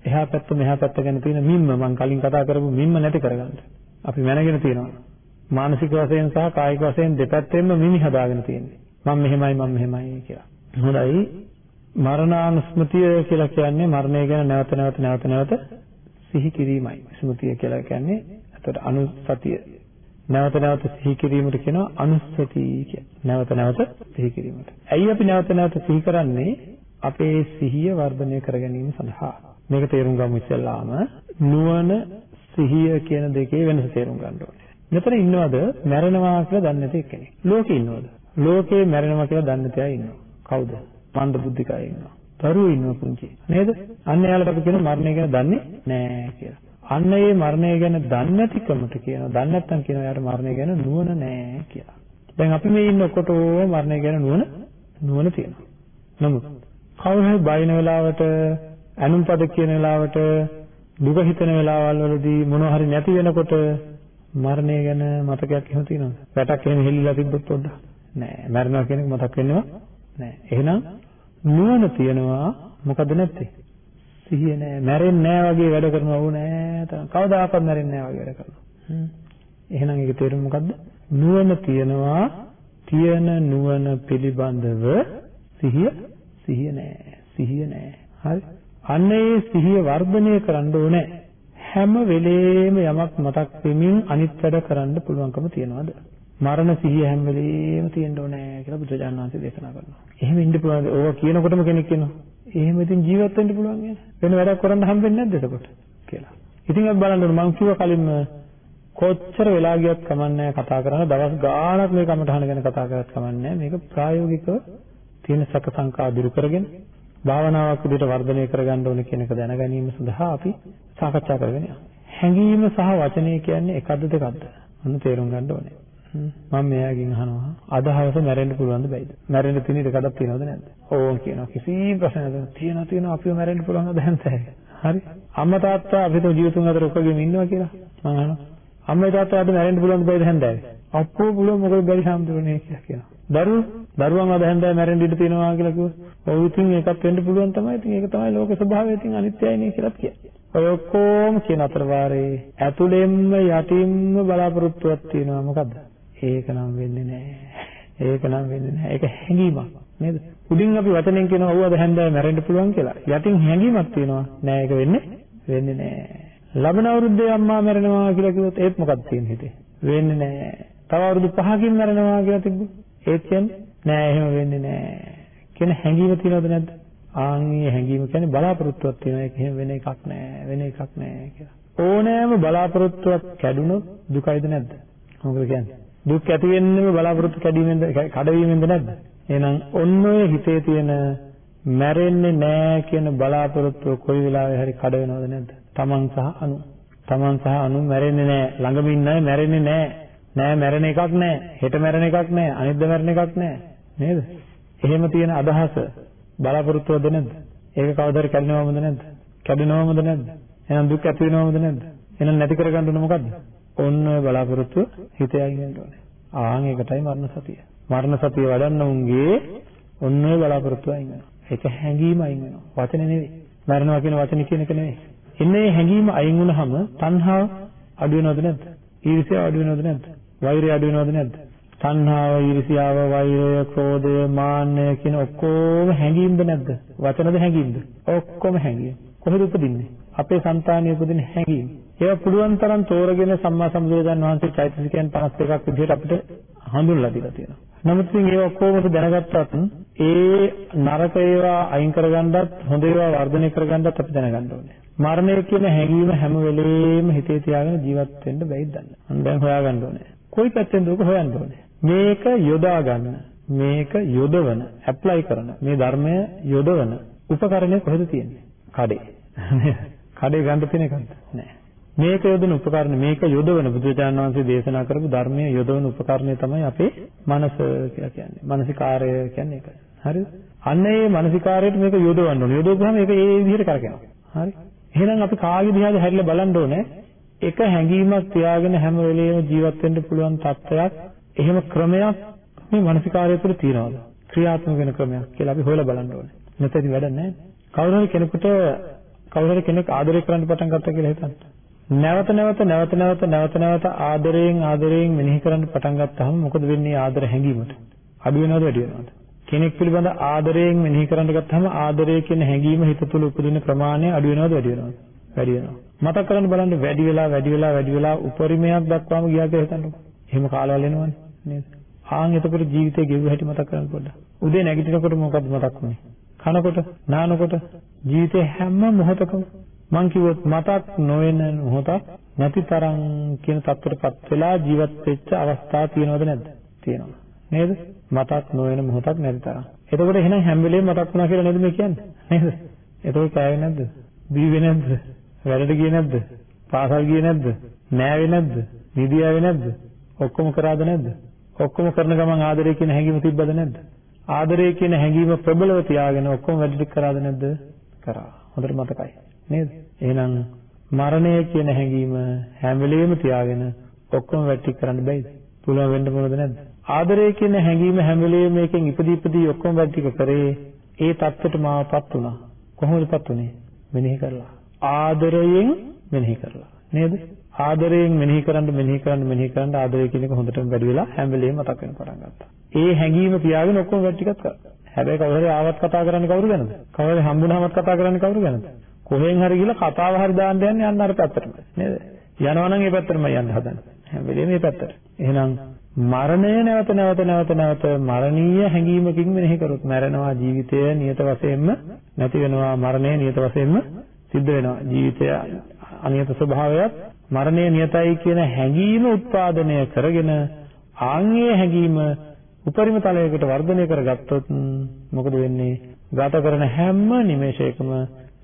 එහා පැත්ත මෙහා පැත්ත ගැන තියෙන මිම්ම මම කලින් කතා කරපු මිම්ම නැති කරගන්න. අපි මැනගෙන තියෙනවා. මානසික වශයෙන් සහ කායික වශයෙන් දෙපැත්තෙන්ම මිනි හදාගෙන තියෙන්නේ. මම මෙහෙමයි මම මෙහෙමයි කියලා. හොඳයි. මරණානුස්මතිය කියලා කියන්නේ මරණය ගැන නැවත නැවත නැවත නැවත සිහි කිරීමයි. ස්මෘතිය කියලා කියන්නේ එතකොට අනුසතිය. නැවත නැවත සිහි කිරීමට කියනවා අනුස්සති කියලා. නැවත නැවත සිහි කිරීමට. ඇයි අපි නැවත නැවත සිහි කරන්නේ? අපේ සිහිය වර්ධනය කර ගැනීම සඳහා. මේක තේරුම් ගමු ඉස්සෙල්ලාම නුවණ සිහිය කියන දෙකේ වෙනස තේරුම් ගන්න ඕනේ. මෙතන ඉන්නවද මැරෙනවා කියලා දන්නේ නැති කෙනෙක්. ලෝකේ ඉන්නවද? ලෝකේ මැරෙනවා කියලා දන්නේ නැති අය ඉන්නවා. කවුද? මන්ද බුද්ධික අය ඉන්නවා. දරුවෝ ඉන්නවා පුංචි. නේද? අන්න එයාලට අපි කියන මරණය ගැන දන්නේ නැහැ කියලා. අන්න ඒ මරණය ගැන දන්නේ නැතිකමට කියනවා. දන්නේ නැත්නම් කියනවා එයාට මරණය ගැන නුවණ නැහැ කියලා. දැන් අපි මේ ඉන්න ඔක්කොටම මරණය ගැන නුවණ නුවණ තියෙනවා. නමුත් කවුරු හරි බයින වෙලාවට අනුම්පද කියන වෙලාවට දුක හිතෙන වෙලාවල් වලදී මොනවා හරි නැති වෙනකොට මරණය ගැන මතකයක් එහෙම තියෙනවද? වැටක් එහෙම හෙල්ලිලා තිබ්බොත් පොඩ්ඩක්. නෑ. මරණය කියන එක මතක් වෙන්නේව නෑ. එහෙනම් නුවණ තියනවා මොකද නැත්තේ? සිහිය නෑ. මැරෙන්නේ නෑ වගේ වැඩ කරනවා ඕ නෑ. කවදාකවත් මැරෙන්නේ නෑ වගේ වැඩ කරනවා. එහෙනම් ඒක තේරුම මොකද්ද? නුවණ තියනවා තියන නුවණ පිළිබඳව සිහිය සිහිය නෑ. සිහිය නෑ. හරි. අන්න ඒ සිහිය වර්ධනය කරන්න ඕනේ. හැම වෙලේම යමක් මතක් වෙමින් අනිත් වැඩ කරන්න පුළුවන්කම තියනවාද? මරණ සිහිය හැම වෙලේම තියෙන්න ඕනේ කියලා බුදුරජාණන් වහන්සේ දේශනා කරනවා. එහෙම ඉන්න පුළුවන්. ඕවා කියනකොටම කෙනෙක් කියනවා. එහෙම ඉතින් ජීවත් වෙන්න පුළුවන් නේද? වෙන වැඩක් කරන්න හම්බෙන්නේ නැද්ද එතකොට? කියලා. ඉතින් අපි බලන්න ඕනේ මං කිව්ව කලින්ම කොච්චර වෙලා ගියත් කමන්නේ කතා කරන දවස් ගාණක් මේ කමටහන ගැන කතා කරත් කමන්නේ මේක ප්‍රායෝගිකව තියෙන සැක සංකා දුරු කරගෙන භාවනාවක් විදිහට වර්ධනය කරගන්න ඕනේ කියන එක දැන ගැනීම සඳහා අපි සාකච්ඡා කරගෙන යනවා. හැඟීම සහ වචනය කියන්නේ එකක්ද දෙකක්ද? අන්න තේරුම් ගන්න ඕනේ. මම මෙයාගෙන් අහනවා අද හවස මැරෙන්න පුළුවන්ද බැයිද? මැරෙන්න තියෙන ඉඩ කඩක් තියෙනවද නැද්ද? ඕන් කියනවා. කිසිම ප්‍රශ්නයක් නැහැ. තියෙනවා තියෙනවා අපිව මැරෙන්න පුළුවන් අද හැන්තෑ. හරි. අම්මා තාත්තා අපිට ජීවිතුන් අතර ඔක්කොගෙම ඉන්නවා කියලා මම අහනවා. අම්මා තාත්තා අද මැරෙන්න පුළුවන්ද බැයිද හැන්දෑවේ? අප්පෝ පුළුවන් මොකද බැරි සම්පූර්ණේ කියලා කියනවා. දරුවෝ දරුවන් අද හැන්දෑවේ මැරෙන්න ඉඩ තියෙනවා කියලා කිව්වොත් ඔව් ඉතින් ඒකත් වෙන්න පුළුවන් තමයි. ඉතින් ඒක තමයි ලෝක ස්වභාවය. ඉතින් අනිත්‍යයි නේ කියලාත් කියන්නේ. ඔය ඔක්කොම කියන අතර වාරේ ඇතුළෙන්ම යටින්ම බලාපොරොත්තුවක් තියෙනවා මොකද්ද? ඒක නම් වෙන්නේ නැහැ. ඒක නම් වෙන්නේ නැහැ. ඒක හැඟීමක් නේද? උඩින් අපි වචනෙන් කියනවා ඔව් අද හැන්දෑවේ මැරෙන්න පුළුවන් කියලා. යටින් හැඟීමක් තියෙනවා. නෑ ඒක වෙන්නේ වෙන්නේ නැහැ. ලබන අවුරුද්දේ අම්මා මැරෙනවා කියලා කිව්වොත් ඒත් මොකක්ද තියෙන්නේ හිතේ? වෙන්නේ නැහැ. තව අවුරුදු 5කින් මැරෙනවා කියලා තිබ්බොත් ඒත් කියන්නේ නෑ එහෙම වෙන්නේ නෑ. කියන හැඟීම තියෙනවද නැද්ද? ආන්ගේ හැඟීම කියන්නේ බලාපොරොත්තුවක් තියෙනවා. ඒක එහෙම වෙන එකක් නෑ. වෙන එකක් නෑ කියලා. ඕනෑම බලාපොරොත්තුවක් කැඩුනොත් දුකයිද නැද්ද? මොකද කියන්නේ? දුක් ඇති වෙන්නේම බලාපොරොත්තු කැඩීමෙන්ද කඩවීමෙන්ද නැද්ද? එහෙනම් ඔන්න ඔය හිතේ තියෙන මැරෙන්නේ නෑ කියන බලාපොරොත්තුව කොයි වෙලාවෙ හරි කඩ වෙනවද නැද්ද? තමන් සහ අනු. තමන් සහ අනු මැරෙන්නේ නෑ. ළඟම ඉන්න අය මැරෙන්නේ නෑ. නෑ මැරෙන එකක් නෑ. හෙට මැරෙන එකක් නෑ. අනිද්දා මැරෙන එකක් නෑ. නේද? එහෙම තියෙන අදහස බලාපොරොත්තුවද නැද්ද? ඒක කවදාද කැඩෙනවමද නැද්ද? කැඩෙනවමද නැද්ද? එහෙනම් දුක් ඇති වෙනවමද නැද්ද? එහෙනම් නැති කරගන්න ඕන මොකද්ද? ඔන්න ඔය බලාපොරොත්තුව හිතේ අයින් වෙන්න ඕනේ. ආන් ඒකටයි මරණ සතිය. මරණ සතිය වඩන්න උන්ගේ ඔන්න ඔය බලාපොරොත්තුව අයින් වෙනවා. ඒක හැඟීම අයින් වෙනවා. වචන නෙවෙයි. මරණවා කියන වචන කියන එක නෙවෙයි. එන්නේ හැඟීම අයින් වුණාම තණ්හාව අඩු වෙනවද නැද්ද? ඊර්ෂ්‍යාව අඩු වෙනවද නැද්ද? වෛරය අඩු වෙනවද නැද්ද? තණ්හාව, ඊර්ෂ්‍යාව, වෛරය, ක්‍රෝධය, මාන්නය කියන ඔක්කොම හැඟීම්ද නැද්ද? වචනද හැඟීම්ද? ඔක්කොම හැඟීම්. කොහෙද උපදින්නේ? අපේ సంతානිය උපදින හැඟීම්. ඒවා පුළුවන් තරම් තෝරගෙන සම්මා සම්බුදුරජාණන් වහන්සේ චෛතසිකයන් 52ක් විදිහට අපිට හඳුන්ලා දීලා තියෙනවා. නමුත් ඉතින් ඒවා ඔක්කොම දැනගත්තත් ඒ නරක ඒවා අයින් කරගන්නත් හොඳ ඒවා වර්ධනය කරගන්නත් අපි දැනගන්න ඕනේ. මරණය කියන හැඟීම හැම වෙලේම හිතේ තියාගෙන ජීවත් වෙන්න බැයිද දන්න. මම දැන් හොයාගන්න ඕනේ. කොයි පැත්තෙන්ද ඔක හොයන්න ඕනේ? මේක යොදා ගන්න. මේක යොදවන, ඇප්ලයි කරන, මේ ධර්මය යොදවන උපකරණය කොහෙද තියෙන්නේ? කඩේ. කඩේ ගන්න තියෙන එකක්ද? නෑ. මේක යොදන උපකරණ මේක යොදවන බුදුචාන් වහන්සේ දේශනා කරපු ධර්මයේ යොදවන උපකරණය තමයි අපේ මනස කියලා කියන්නේ. මානසිකාරය කියන්නේ ඒකයි. හරිද? අන්න ඒ මානසිකාරයට මේක යොදවන්න ඕනේ. යොදවුවාම මේක ඒ විදිහට කරකිනවා. හරි? එහෙනම් අපි කාගේ දිහාද හැරිලා බලන්න ඕනේ? එක හැඟීමක් තියාගෙන හැම වෙලෙම ජීවත් වෙන්න පුළුවන් තත්ත්වයක් එහෙම ක්‍රමයක් මේ මානසිකාරය තුළ තියනවාද? ක්‍රියාත්මක වෙන ක්‍රමයක් කියලා අපි හොයලා බලන්න ඕනේ. නැත්නම් වැඩක් නැහැ. කවුරු හරි කෙනෙකුට කවුරු හරි කෙනෙක් ආදරය කරන්න පටන් ගත්තා කියලා හිතන්න. නැවත නැවත නැවත නැවත නැවත නැවත ආදරයෙන් ආදරයෙන් මෙනෙහි කරන්න පටන් ගත්තාම මොකද වෙන්නේ ආදර හැඟීමට? අඩු වෙනවද වැඩි වෙනවද? කෙනෙක් පිළිබඳ ආදරයෙන් මෙනෙහි කරන්න ගත්තාම ආදරය කියන හැඟීම හිත තුළ උපදින ප්‍රමාණය අඩු වෙනවද වැඩි වෙනවද? වැඩි වෙනවා. මතක් කරන්න බලන්න වැඩි වෙලා වැඩි වෙලා වැඩි වෙලා උපරිමයක් දක්වාම ගියා කියලා හිතන්නකෝ. එහෙම කාලවල එනවනේ නේද? ආන් එතකොට ජීවිතේ ගෙවුව හැටි මතක් කරන්න පොඩ්ඩක්. උදේ නැගිටිනකොට මොකද්ද මතක් වුනේ? කනකොට, නානකොට ජීවිතේ හැම මොහොතකම මං කිව්වොත් මතක් නොවන මොහොතක් නැති තරම් කියන තත්ත්වයටපත් වෙලා ජීවත් වෙච්ච අවස්ථා තියෙනවද නැද්ද? තියෙනවා. නේද? මතක් නොවන මොහොතක් නැති තරම්. එතකොට එහෙනම් හැම වෙලේම මතක් වුණා කියලා නේද මේ කියන්නේ? නේද? එතකොට කෑවේ නැද්ද? බීවේ නැද්ද? වැඩට ගියේ නැද්ද? පාසල් ගියේ නැද්ද? නෑවේ නැද්ද? නිදියාවේ නැද්ද? ඔක්කොම කරාද නැද්ද? ඔක්කොම කරන ගමන් ආදරය කියන හැඟීම තිබ්බද නැද්ද? ආදරය කියන හැඟීම ප්‍රබලව තියාගෙන ඔක්කොම වැඩ ටික කරාද නැද්ද? කරා. හොඳට මතකයි. නේද? එහෙනම් මරණය කියන හැඟීම හැම වෙලෙම තියාගෙන ඔක්කොම වැඩ ටික කරන්න බෑද? පුළුවන් වෙන්න මොනවද නැද්ද? ආදරය කියන හැඟීම හැම වෙලෙම මේකෙන් ඉපදී ඉපදී ඔක්කොම වැඩ ටික කරේ ඒ தත්ත්වයට මාවපත් වුණා. කොහොමදපත් උනේ? මෙනෙහි කරලා. ආදරයෙන් මෙනෙහි කරලා. නේද? ආදරයෙන් මෙනෙහි කරන්න මෙනෙහි කරන්න මෙනෙහි කරන්න ආදරය කියන එක හොඳටම වැඩි වෙලා හැම වෙලෙම මතක් වෙන පටන් ගත්තා. ඒ හැඟීම තියාගෙන ඔක්කොම වැඩ ටිකක් කරා. හැබැයි කවුරු හරි ආවත් කතා කරන්නේ කවුරු ගැනද? කවුරු හරි හම්බුනහමත් කතා කරන්නේ කවුරු ගැනද? කොහෙන් හරි ගිහලා කතාව හරි දාන්න යන්නේ අන්න අර පැත්තටම නේද? යනවා නම් ඒ පැත්තටමයි යන්න හදන්නේ. හැම වෙලේම මේ පැත්තට. එහෙනම් මරණය නැවත නැවත නැවත නැවත මරණීය හැඟීමකින් මෙනෙහි කරොත් මැරෙනවා ජීවිතය නියත වශයෙන්ම නැති වෙනවා මරණය නියත වශයෙන්ම සිද්ධ වෙනවා ජීවිතය අනියත ස්වභාවයත් මරණය නියතයි කියන හැඟීම උත්පාදනය කරගෙන ආන්ගේ හැඟීම උපරිම තලයකට වර්ධනය කරගත්තොත් මොකද වෙන්නේ? ගත කරන හැම නිමේෂයකම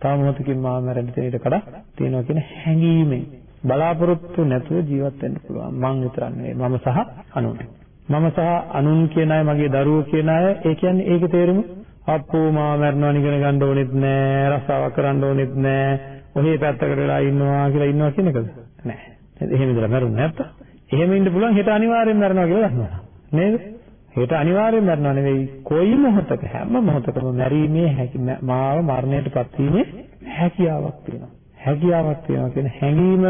තව මොහොතකින් මාව මැරෙන්න තියෙන ඉඩ කඩ තියෙනවා කියන හැඟීමෙන්. බලාපොරොත්තු නැතුව ජීවත් වෙන්න පුළුවන්. මං විතරක් නෙවෙයි. මම සහ අනුන්. මම සහ අනුන් කියන අය මගේ දරුවෝ කියන අය ඒ කියන්නේ ඒකේ තේරුම? අප්පෝ මාව මරනවා නිකන ගන්න ඕනෙත් නෑ. රස්සාවක් කරන්න ඕනෙත් නෑ. ඔහේ පැත්තකට වෙලා ඉන්නවා කියලා ඉන්නවා කියන එකද? නෑ. එහෙම ඉඳලා මරුන්නේ නැත්තම් එහෙම ඉන්න පුළුවන් හෙට අනිවාර්යෙන් මරනවා කියලා දන්නවා නේද? හෙට අනිවාර්යෙන් මරනවා නෙවෙයි කොයි මොහොතක හැම මොහොතකම මැරීමේ හැකි මාව මරණයටපත් වීමේ හැකියාවක් තියෙනවා. හැකියාවක් තියෙනවා කියන හැඟීම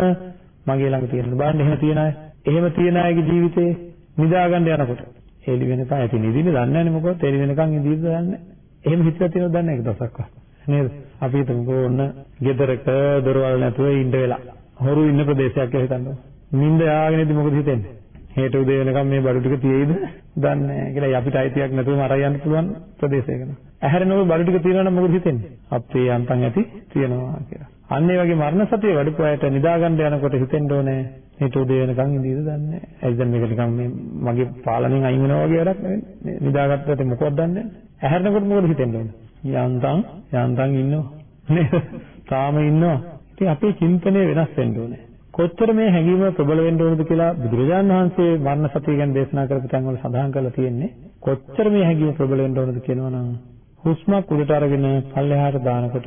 මගේ ළඟ තියෙනවා. බලන්න එහෙම තියන අය. එහෙම තියන අයගේ ජීවිතේ නිදා ගන්න යනකොට එළි වෙනකන් ඇති නිදින්න දන්නේ නැහැ නේ මොකද එළි වෙනකන් ඉඳීද දන්නේ එහෙම හිතලා තියෙනවද දන්නේ නැහැ දවසක්වත්. නේද? අපි හිතමුකෝ ඔන්න ගෙදරක දොරවල් නැතුව ඉන්න වෙලා හොරු ඉන්න ප්‍රදේශයක් කියලා හිතන්න නිින්ද යාගෙන ඉඳි මොකද හිතෙන්නේ? හෙට උදේ වෙනකම් මේ බඩු ටික තියෙයිද දන්නේ නැහැ කියලා අපිට අයිතියක් නැතුවම අරයි යන්න පුළුවන් ප්‍රදේශයක න ะ. ඇහැරෙනකොට බඩු ටික තියෙනවා නම් මොකද හිතෙන්නේ? අපේ යන්තම් ඇති තියෙනවා කියලා. අන්න ඒ වගේ මරණ සතිය වඩපු අයට නිදා ගන්න යනකොට හිතෙන්න ඕනේ හෙට උදේ වෙනකම් ඉඳීද දන්නේ නැහැ. ඇයි දැන් මේක නිකන් මේ මගේ පාලනයෙන් අයින් වෙනවා වගේ වැඩක් නෙවෙයි. නිදාගත්තට මොකක්ද දන්නේ නැහැ. ඇහැරෙනකොට මොකද හිතෙන්න ඕනේ? යන්තම් යන්තම් ඉන්නවා. නේද? තාම ඉන්නවා. ඉතින් අපේ චින්තනය වෙනස් වෙන්න ඕනේ. කොච්චර මේ හැඟීම ප්‍රබල වෙන්න ඕනද කියලා බුදුරජාණන් වහන්සේ මරණ සතිය ගැන දේශනා කරපු තැන්වල සඳහන් කරලා තියෙන්නේ කොච්චර මේ හැඟීම ප්‍රබල වෙන්න ඕනද කියනවනම් හුස්මක් උඩට අරගෙන පල්ලෙහාට දානකොට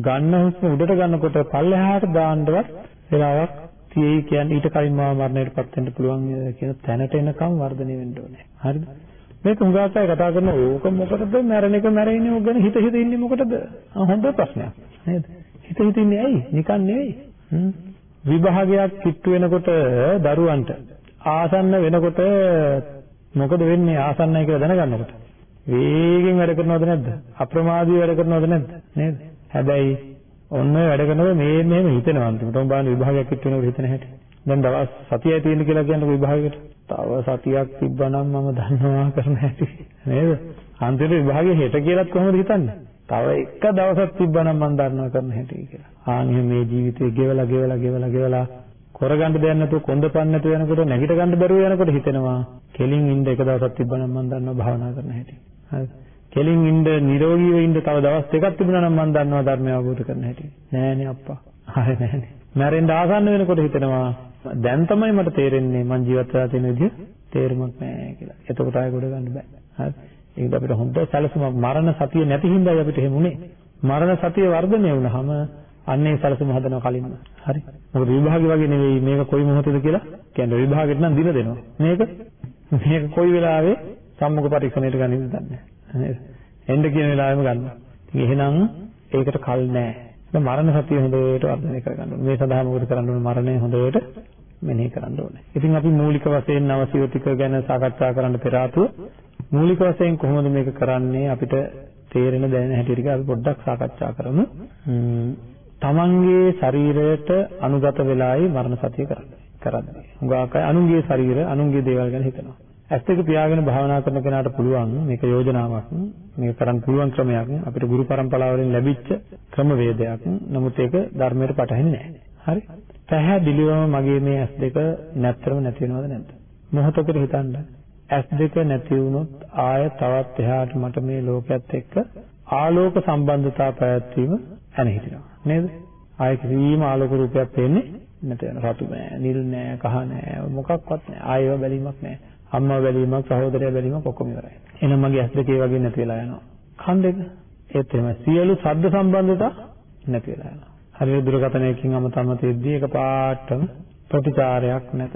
ගන්න හුස්ම උඩට ගන්නකොට පල්ලෙහාට දාන්නවත් වෙලාවක් තියෙයි කියන්නේ ඊට කලින් මාව මරණයටපත් වෙන්න පුළුවන් කියන තැනට එනකම් වර්ධනය වෙන්න ඕනේ. හරිද? මේක හුඟාසය කතා කරන ඕක මොකටද මැරෙන එක මැරෙන්නේ ඕක ගැන හිත හිත ඉන්නේ මොකටද? හොඳ ප්‍රශ්නයක්. නේද? හිත හිත ඉන්නේ ඇයි? නිකන් නෙවෙයි. විභාගයක් කිට්ටු වෙනකොට දරුවන්ට ආසන්න වෙනකොට මොකද වෙන්නේ ආසන්නයි කියලා දැනගන්නකොට? වේගෙන් වැඩ කරනවද නැද්ද? අප්‍රමාදීව වැඩ කරනවද නැද්ද? නේද? හැබැයි ඔන්න වැඩ කරනකොට මේ මෙහෙම හිතෙනවා අන්තිමට. උඹ බලන්න විභාගයක් කිට්ටු වෙනකොට හිතන හැටි. දැන් දවස් සතියයි තියෙන කියලා කියනකොට විභාගයකට තව සතියක් තිබ්බනම් මම දන්නවා කරන හැටි. නේද? අන්තිමට විභාගය හෙට කියලාත් කොහොමද හිතන්නේ? තව එක දවසක් තිබ්බනම් මම දන්නවා කරන හැටි කියලා. ආන්හිම මේ ජීවිතේ ගෙවලා ගෙවලා ගෙවලා ගෙවලා කරගන්න දෙයක් නැතුව කොන්දපන් නැතුව යනකොට නැගිට ගන්න බැරුව යනකොට හිතෙනවා කෙලින් ඉන්න එක දවසක් තිබ්බනම් මම දන්නවා භාවනා කරන හැටි. හරිද? කෙලින් ඉන්න නිරෝගීව ඉන්න තව දවස් දෙකක් තිබුණා නම් මම දන්නවා ධර්මය අවබෝධ කරන හැටි. නෑනේ අප්පා. හරි නෑනේ. මැරෙන්න ආසන්න වෙනකොට හිතෙනවා දැන් තමයි මට තේරෙන්නේ මං ජීවත් වෙලා තියෙන විදිහ තේරුමක් නෑ කියලා. එතකොට ආයෙ ගොඩ ගන්න බෑ. හරි. ඒකද අපිට හොඳ සැලසුමක් මරණ සතිය නැති හින්දායි අපිට එහෙම උනේ. මරණ සතිය වර්ධනය වුණාම අන්නේ සැලසුම හදනවා කලින්ම. හරි. මොකද විභාගය වගේ නෙවෙයි මේක කොයි මොහොතේද කියලා කියන්නේ විභාගෙට නම් දින දෙනවා. මේක මේක කොයි වෙලාවෙ සම්මුඛ පරීක්ෂණයට ගනින්ද දන්නේ නැහැ. නේද? එන්න කියන වෙලාවෙම ගන්නවා. ඉතින් එහෙනම් ඒකට කල් නැහැ. මරණ සතිය හොඳට වර්ධනය කරගන්න ඕනේ. මේ සඳහා මොකද කරන්න ඕනේ? මරණය හොඳට මෙනෙහි කරන්න ඕනේ. ඉතින් අපි මූලික වශයෙන් නවසියෝතික ගැන සාකච්ඡා කරන්න පෙර ආතුව මූලික වශයෙන් කොහොමද මේක කරන්නේ අපිට තේරෙන දැනෙන හැටි ටික අපි පොඩ්ඩක් සාකච්ඡා කරමු. තමන්ගේ ශරීරයට අනුගත වෙලායි මරණ සතිය කරන්නේ. කරන්නේ. හුඟක් අය අනුන්ගේ ශරීර අනුන්ගේ දේවල් ගැන හිතනවා. ඇස් දෙක පියාගෙන භාවනා කරන කෙනාට පුළුවන් මේක යෝජනාවක් මේක කරන්න පුළුවන් ක්‍රමයක් අපිට ගුරු පරම්පරාවලින් ලැබිච්ච ක්‍රමවේදයක්. නමුත් ඒක ධර්මයට පටහැන්නේ නැහැ. හරි? පැහැදිලිවම මගේ මේ ඇස් දෙක නැත්තරම නැති වෙනවද නැද්ද? මොහොතකට හිතන්න. ඇස් දෙක නැති වුණොත් ආය තවත් එහාට මට මේ ලෝකයේත් එක්ක ආලෝක සම්බන්ධතාව පැවැත්වීම ඇනහිටිනවා. නේද? ආය කිසිම ආලෝක රූපයක් පේන්නේ නැත වෙන රතු නෑ, නිල් නෑ, කහ නෑ, මොකක්වත් නෑ. ආයව බැලීමක් නෑ. අම්මා බැලීමක්, සහෝදරයා බැලීමක් ඔක්කොම ඉවරයි. එහෙනම් මගේ ඇස් දෙකේ වගේ නැති වෙලා යනවා. කන් දෙක ඒත් එහෙම සියලු ශබ්ද සම්බන්ධතා නැති වෙලා යනවා. හරියට දුරකථනයකින් අමතම තෙද්දී එක පාටම ප්‍රතිචාරයක් නැත.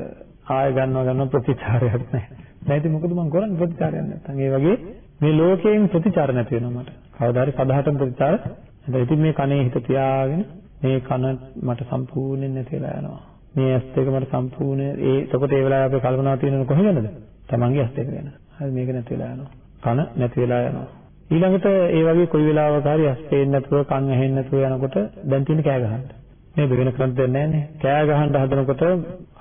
ආය ගන්නවා ගන්නවා ප්‍රතිචාරයක් නැහැ. දැන් ඉතින් මොකද මම කරන්නේ ප්‍රතිචාරයක් නැත්තම්. ඒ වගේ මේ ලෝකයෙන් ප්‍රතිචාර නැති වෙනවා මට. කවදා හරි සදාහටම ප්‍රතිචාර නැත්නම් ඉතින් මේ කනේ හිත තියාගෙන මේ කන මට සම්පූර්ණයෙන් නැති වෙලා යනවා. මේ ඇස් දෙක මට සම්පූර්ණ ඒ එතකොට ඒ වෙලාවේ අපේ කල්පනා තියෙනව කොහෙන්ද? තමන්ගේ ඇස් දෙක ගැන. හරි මේක නැති වෙලා යනවා. කන නැති වෙලා යනවා. ඊළඟට ඒ වගේ කොයි වෙලාවක හරි ඇස් පේන්නේ නැතුව කන් ඇහෙන්නේ නැතුව යනකොට දැන් තියෙන කෑ ගහන්න. නේද වෙන කරන්න දෙන්නේ නැන්නේ. කෑ ගහන්න හදනකොට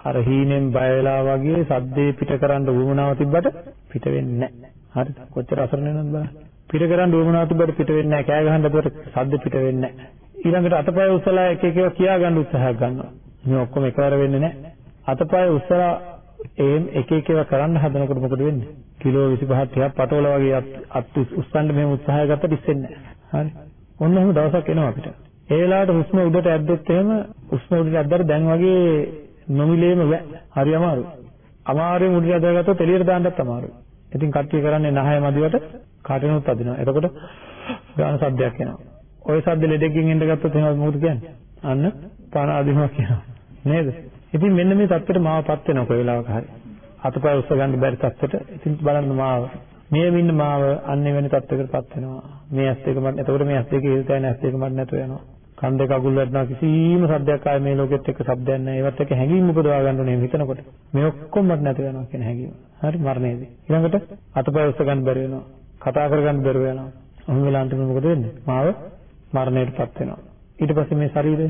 අර හීනෙන් බය වෙලා වගේ සද්දේ පිට කරන්න වුමනාව තිබ්බට පිට වෙන්නේ නැහැ. හරිද? කොච්චර අසරණ වෙනවද බලන්න. පිට කරන්න වුමනාව තිබ්බට පිට වෙන්නේ නැහැ. කෑ ගහන්න හදනකොට සද්ද පිට වෙන්නේ නැහැ. ඊළඟට අතපය උස්සලා එක එක කියා ගන්න උත්සාහයක් ගන්නවා. මේ ඔක්කොම එකවර වෙන්නේ නැහැ. අතපය උස්සලා එහෙන් එක එක ඒවා කරන්න හදනකොට මොකද වෙන්නේ? කිලෝ 25ක් 30ක් පටවල වගේ අත් උස්සන්න මෙහෙම උත්සාහය ගත්තට ඉස්සෙන්නේ නැහැ. හරි. ඔන්න ඔහම දවසක් එනවා අපිට. ඒ වෙලාවට හුස්ම උඩට ඇද්දොත් එහෙම හුස්ම උඩට ඇද්දාට දැන් වගේ නොමිලේම බෑ. හරි අමාරුයි. අමාරුවෙන් උඩට අදගත්තොත් එළියට දාන්නත් අමාරුයි. ඉතින් කට්ටිය කරන්නේ නහය මදිවට කාටිනුත් අදිනවා. එතකොට ගාන සද්දයක් එනවා. ওই සද්ද ලෙඩෙක්ගෙන් එන්න ගත්තොත් එහෙම මොකද කියන්නේ? අන්න පාන අදිනවා කියනවා. නේද? ඉතින් මෙන්න මේ தත්ත්වෙට මාවපත් වෙනවා කොයි වෙලාවක හරි. අතපය උස්ස ගන්න බැරි තත්ත්වයට ඉතින් බලන්න මාව මේ වින්න මාව අන්නේ වෙන තත්ත්වයකටපත් වෙනවා මේ ඇස් දෙක මට එතකොට මේ ඇස් දෙක ඉල්තයි නැස් දෙක මට නැතු වෙනවා කන් දෙක අගුල් වැටෙනවා කිසිම සද්දයක් ආයේ මේ ලෝකෙත් එක්ක සද්දයක් නැහැ. ඒවත් එක්ක හැඟීම් උපදවා ගන්න ඕනේ හිතනකොට. මේ ඔක්කොම මට නැතුව යනවා කියන හැඟීම. හරි මරණයේදී. ඊළඟට අතපය උස්ස ගන්න බැරි වෙනවා. කතා කරගන්න බැරුව යනවා. ඔහොම වෙලා අන්තිමට මොකද වෙන්නේ? මාව මරණයටපත් වෙනවා. ඊට පස්සේ මේ ශරීරය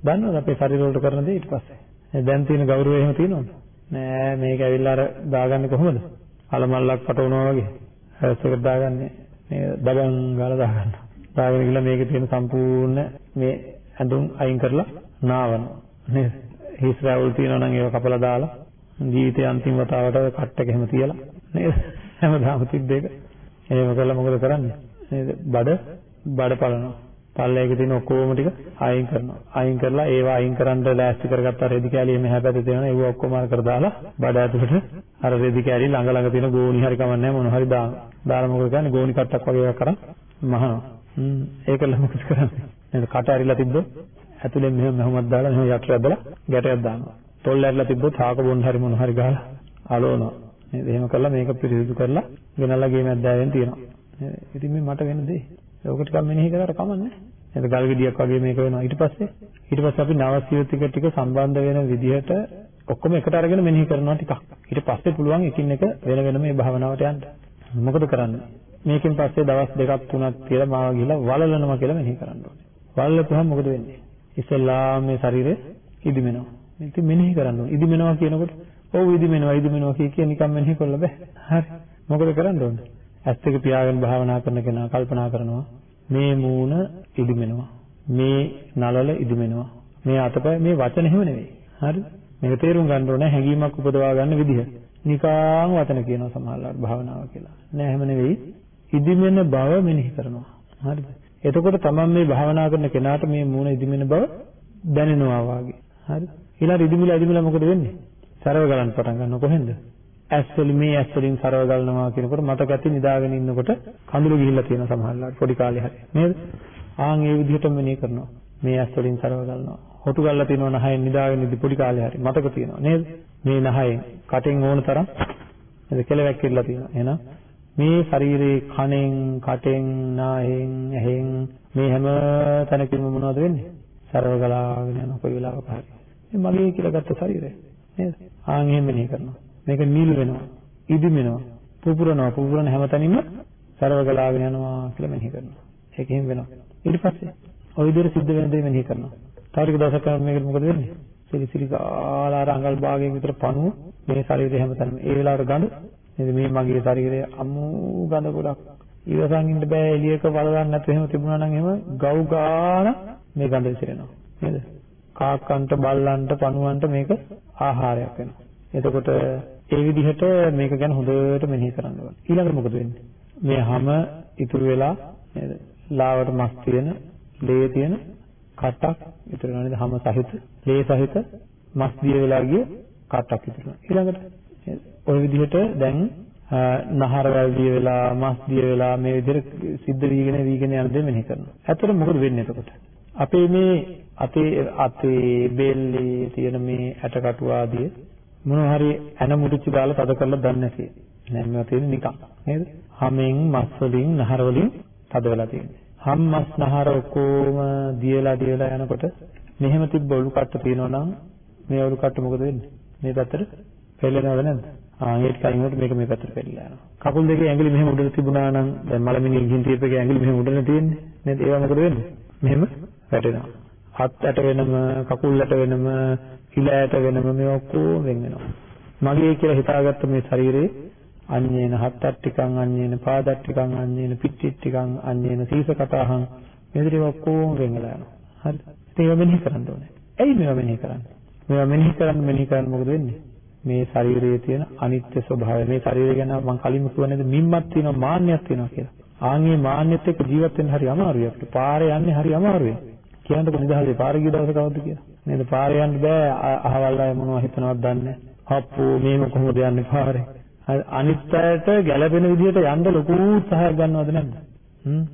දන්නවද අපේ ශරීර වලට කරන දේ ඊට පස්සේ? දැන් තියෙන ගෞරවය එහෙම තියෙනවද? නෑ මේක ඇවිල්ලා අර දාගන්නේ කොහොමද? අලමල්ලක් පටවනවා වගේ. හැස්සකට දාගන්නේ. මේ දබන් ගාලා දාගන්න. දාගෙන ගිහලා මේකේ තියෙන සම්පූර්ණ මේ ඇඳුම් අයින් කරලා නාවනවා. නේද? හිස් රැවුල් තියෙනවා නම් ඒව කපලා දාලා ජීවිතේ අන්තිම වතාවට කට්ටක එහෙම තියලා නේද? හැමදාම තිබ්බේක. එහෙම කළා මොකද කරන්නේ? නේද? බඩ බඩ පලනවා. පල්ලයක තියෙන ඔක්කොම ටික අයින් කරනවා. අයින් කරලා ඒවා අයින් කරන්න ලෑස්ති කරගත්ත රෙදි කෑලි එමෙ හැපැත්තේ තියෙනවා. ඒව ඔක්කොම අර කර දාලා බඩ ඇතුලට අර රෙදි කෑලි ළඟ ළඟ තියෙන ගෝණි හරි කමන්නේ මොන හරි දානවා. දාලා මොකද කරන්නේ? ගෝණි කට්ටක් වගේ එකක් කරන් මහනවා. හ්ම් ඒකල මොකද කරන්නේ? නේද? කට ඇරිලා තිබ්බොත් ඇතුලෙන් මෙහෙම මෙහෙමත් දාලා මෙහෙම යට ඇදලා ගැටයක් දානවා. තොල් ඇරිලා තිබ්බොත් හාක බොන්න හරි මොන හරි ගහලා අලවනවා. නේද? එහෙම කරලා මේක පිරිසිදු කරලා ගෙනල්ලා ගේ මැද්දාවෙන් තියනවා. නේද? ඉතින් මේ මට වෙන දේ ඕක ටිකක් මෙනෙහි කරලා කමන්නේ. නේද? ගල් ගෙඩියක් වගේ මේක වෙනවා. ඊට පස්සේ ඊට පස්සේ අපි නවසිය ටික ටික සම්බන්ධ වෙන විදිහට ඔක්කොම එකට අරගෙන මෙනෙහි කරනවා ටිකක්. ඊට පස්සේ පුළුවන් එකින් එක වෙන වෙන මේ භාවනාවට යන්න. මොකද කරන්නේ? මේකෙන් පස්සේ දවස් දෙකක් තුනක් කියලා මාව ගිහලා වලලනවා කියලා මෙනෙහි කරන්න ඕනේ. වලලපුවහම මොකද වෙන්නේ? ඉස්සෙල්ලා මේ ශරීරය ඉදිමෙනවා. ඉතින් මෙනෙහි කරන්න ඕනේ. ඉදිමෙනවා කියනකොට ඔව් ඉදිමෙනවා ඉදිමෙනවා කිය කිය නිකන් මෙනෙහි කරලා බෑ. හරි. මොකද කරන්න ඕනේ? ඇස් දෙක පියාගෙන භාවනා කරන කෙනා කල්පනා කරනවා මේ මූණ ඉදිමෙනවා මේ නලල ඉදිමෙනවා මේ අතපය මේ වචන එහෙම නෙවෙයි හරි මේක තේරුම් ගන්න ඕනේ හැඟීමක් උපදවා ගන්න විදිහ නිකාං වචන කියනවා සමහරවල් භාවනාව කියලා නෑ එහෙම නෙවෙයි ඉදිමෙන බව මෙනෙහි කරනවා හරිද එතකොට තමයි මේ භාවනා කරන කෙනාට මේ මූණ ඉදිමෙන බව දැනෙනවා වාගේ හරි ඊළඟ ඉදිමිලා ඉදිමිලා මොකද වෙන්නේ සරව ගලන්න පටන් ගන්නවා කොහෙන්ද ඇස්වලින් මේ ඇස්වලින් සරව ගලනවා කියනකොට මතක ඇති නිදාගෙන ඉන්නකොට කඳුළු ගිහිල්ලා තියෙන සමහරවල් පොඩි කාලේ හරි නේද? ආන් ඒ විදිහටම මෙනේ කරනවා. මේ ඇස්වලින් සරව ගලනවා. හොටු ගල්ලා තියෙනවා නහයෙන් නිදාගෙන ඉදි පොඩි කාලේ හරි මතක තියෙනවා නේද? මේ නහයෙන් කටෙන් ඕන තරම් නේද කෙලවැක් කිරලා තියෙනවා. එහෙනම් මේ ශරීරේ කනෙන්, කටෙන්, නායෙන්, ඇහෙන් මේ හැම තැනකින්ම මොනවද වෙන්නේ? සරව ගලාගෙන යන කොයි වෙලාවක හරි. මේ මගේ කියලා ගත්ත ශරීරය නේද? ආන් එහෙම මෙනේ කරනවා. මේක නිල් වෙනවා ඉදිමෙනවා පුපුරනවා පුපුරන හැමතැනින්ම සරව ගලාගෙන යනවා කියලා මෙනෙහි කරනවා ඒක එහෙම වෙනවා ඊට පස්සේ ওই විදිහට සිද්ධ වෙන දේ මෙනෙහි කරනවා තව ටික දවසක් කරන මේකට මොකද වෙන්නේ සිලි සිලි කාලා අර අඟල් භාගයෙන් විතර පණුව මේ ශරීරය හැමතැනම ඒ වෙලාවට ගඳ නේද මේ මගේ ශරීරය අමු ගඳ ගොඩක් ඉවසන් ඉන්න බෑ එළියක බලන්න නැතුව එහෙම තිබුණා නම් එහෙම ගව් ගාන මේ ගඳ විසිරෙනවා නේද කාක්කන්ට බල්ලන්ට පණුවන්ට මේක ආහාරයක් වෙනවා එතකොට ඒ විදිහට මේක ගැන හොඳට මෙනෙහි කරන්න ඕනේ. ඊළඟට මොකද වෙන්නේ? මේ හැම ඉතුරු වෙලා නේද? ලාවට මස් තියෙන, ලේ තියෙන කටක් ඉතුරු වෙනවා නේද? හැම සහිත, ලේ සහිත මස් දිය වෙලා ගිය කටක් ඉතුරු වෙනවා. ඊළඟට ওই විදිහට දැන් නහර වැල් දිය වෙලා, මස් දිය වෙලා මේ විදිහට සිද්ධ වීගෙන වීගෙන යන දේ මෙනෙහි කරනවා. ඇත්තට මොකද වෙන්නේ එතකොට? අපේ මේ අතේ අතේ බෙල්ලේ තියෙන මේ ඇටකටු ආදී මොනවා හරි ඇන මුඩිච්ච දාලා තද කරලා දන්නේ නැති. නෑ මේවා තියෙන්නේ නිකන්. නේද? හැමෙන් මස් වලින් නහර වලින් තද වෙලා තියෙන්නේ. හම් මස් නහර ඔක්කොම දියලා දියලා යනකොට මෙහෙම තිබ්බ ඔලු කට්ට තියෙනවා නම් මේ ඔලු කට්ට මොකද වෙන්නේ? මේ පැත්තට පෙළෙනවද නැද්ද? ආ ඒක කයින්වට මේක මේ පැත්තට පෙළලා යනවා. කකුල් දෙකේ ඇඟිලි මෙහෙම උඩට තිබුණා නම් දැන් මලමිණිය ගිහින් තියපේක ඇඟිලි මෙහෙම උඩට තියෙන්නේ. නේද? ඒවා මොකද වෙන්නේ? මෙහෙම වැටෙනවා. හත් ඇට වෙනම කකුල් ඇට වෙනම හිලෑට වෙනම මේ ඔක්කොම වෙන් වෙනවා. මගේ කියලා හිතාගත්ත මේ ශරීරේ අඤ්ඤේන හත්තට්ටිකං අඤ්ඤේන පාදට්ටිකං අඤ්ඤේන පිට්ටිට්ටිකං අඤ්ඤේන සීසකතහං මේ විදිහට ඔක්කොම වෙන් වෙලා යනවා. හරි. ඒක මෙනෙහි කරන්න ඕනේ. ඇයි මේවා මෙනෙහි කරන්නේ? මේවා මෙනෙහි කරන්න මෙනෙහි කරන්න මොකද වෙන්නේ? මේ ශරීරයේ තියෙන අනිත්‍ය ස්වභාවය මේ ශරීරය ගැන මම කලින්ම කිව්වනේ මිම්මක් තියෙනවා මාන්නයක් තියෙනවා කියලා. ආන්ගේ මාන්නෙත් එක්ක ජීවත් වෙන්න හරි අමාරුයි අපිට. පාරේ යන්නේ හරි අමාරුයි. කියන්නකො නිදහසේ පාරේ ගිය දවසක කවද්ද කියලා. නේද? පාරේ යන්න බෑ අහවල් අය මොනවද හිතනවද දන්නේ අප්පෝ මේක කොහොමද යන්නේ පාරේ? අනිත් අයට ගැළපෙන විදිහට යන්න ලොකු උත්සාහයක් ගන්නවද නැද්ද? හ්ම්.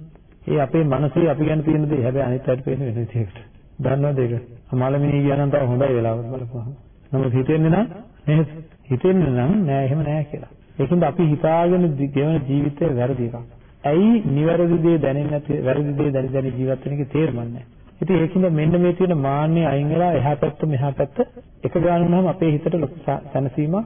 ඒ අපේ මනසේ අපි ගැන තියෙන දේ හැබැයි අනිත් අයට පේන වෙන විදිහකට. දන්නවද ඒක? මලමිනී කියන නම් තව හොඳයි වෙලාවට බලපුවහම. නමුත් හිතෙන්නේ නම් නේද? හිතෙන්නේ නම් නෑ එහෙම නෑ කියලා. ඒකින්ද අපි හිතාගෙන ගෙවන ජීවිතය වැරදි එකක්. ඇයි නිවැරදි දේ දැනෙන්නේ නැති වැරදි දේ දැනි දැනි ජීවත් වෙන එකේ තේරුම නැහැ. ඉතින් ඒකින්ද මෙන්න මේ තියෙන මාන්නේ අයින් වෙලා එහා පැත්ත මෙහා පැත්ත එක ගාන වුණාම අපේ හිතට ලොකු සැනසීමක්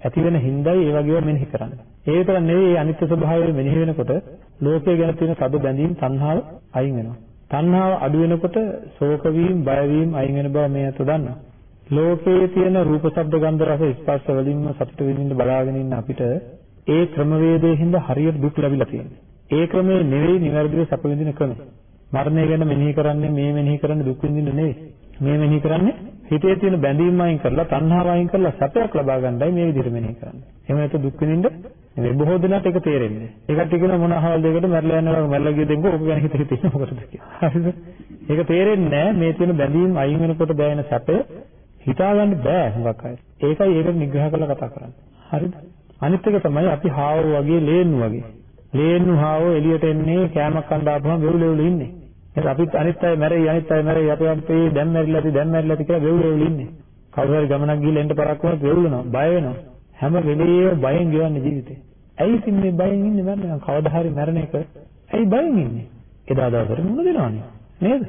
ඇති වෙන හිඳයි ඒ වගේම මෙනෙහි කරන්න. ඒ විතර නෙවෙයි අනිත්‍ය ස්වභාවය මෙනෙහි වෙනකොට ලෝකයේ ගැන තියෙන තද බැඳීම් තණ්හාව අයින් වෙනවා. තණ්හාව අඩු වෙනකොට ශෝක වීම, බය වීම අයින් වෙන බව මේ අත දන්නවා. ලෝකයේ තියෙන රූප, ශබ්ද, ගන්ධ, රස, ස්පර්ශ වලින්ම සතුට විඳින්න බලාගෙන ඉන්න අපිට ඒ ක්‍රමවේදයෙන් හින්දා හරියට දුක් ලැබිලා තියෙනවා. ඒ ක්‍රමේ නෙවෙයි නිවැරදිව සැප විඳින ක්‍රමය. මරණය ගැන මෙනෙහි කරන්නේ මේ මෙනෙහි කරන්නේ දුක් විඳින්න නෙවෙයි. මේ මෙනෙහි කරන්නේ හිතේ තියෙන බැඳීම් අයින් කරලා තණ්හාව අයින් කරලා සැපයක් ලබා ගන්නයි මේ විදිහට මෙනෙහි කරන්නේ. එහෙම නැත්නම් දුක් විඳින්න නෙවෙයි බොහෝ දෙනාට ඒක තේරෙන්නේ. ඒකට කියන මොන අහවල් දෙයකට මැරලා යනවා මැරලා ගිය දෙන්ක ඕක ගැන හිත හිත ඉන්න මොකටද කියලා. හරිද? ඒක තේරෙන්නේ නැහැ මේ තියෙන බැඳීම් අයින් වෙනකොට දැනෙන සැපය හිතා ගන්න බෑ හුඟක් අය. ඒකයි ඒකට නිග්‍රහ කරලා කතා කරන්නේ. හරිද? අනිත් එක තමයි අපි හාව වගේ ලේන්නු වගේ. ලේන්නු හාව එළියට එන්නේ කෑමක් කන්න ආපුවම වෙවුල වෙවුල ඉන්නේ. එහෙනම් අපිත් අනිත් අය මැරෙයි අනිත් අය මැරෙයි අපි අපේ දැන් මැරිලා ඇති දැන් මැරිලා කියලා වෙවුල වෙවුල ඉන්නේ. කවුරු හරි ගමනක් ගිහලා එන්න පරක් වුණොත් වෙවුලනවා බය වෙනවා. හැම වෙලේම බයෙන් ගෙවන්නේ ජීවිතේ. ඇයි ඉතින් මේ බයෙන් ඉන්නේ මරණ කවදා හරි මැරෙන එක? ඇයි බයෙන් ඉන්නේ? එදා දවසට මුණ දෙනවනේ. නේද?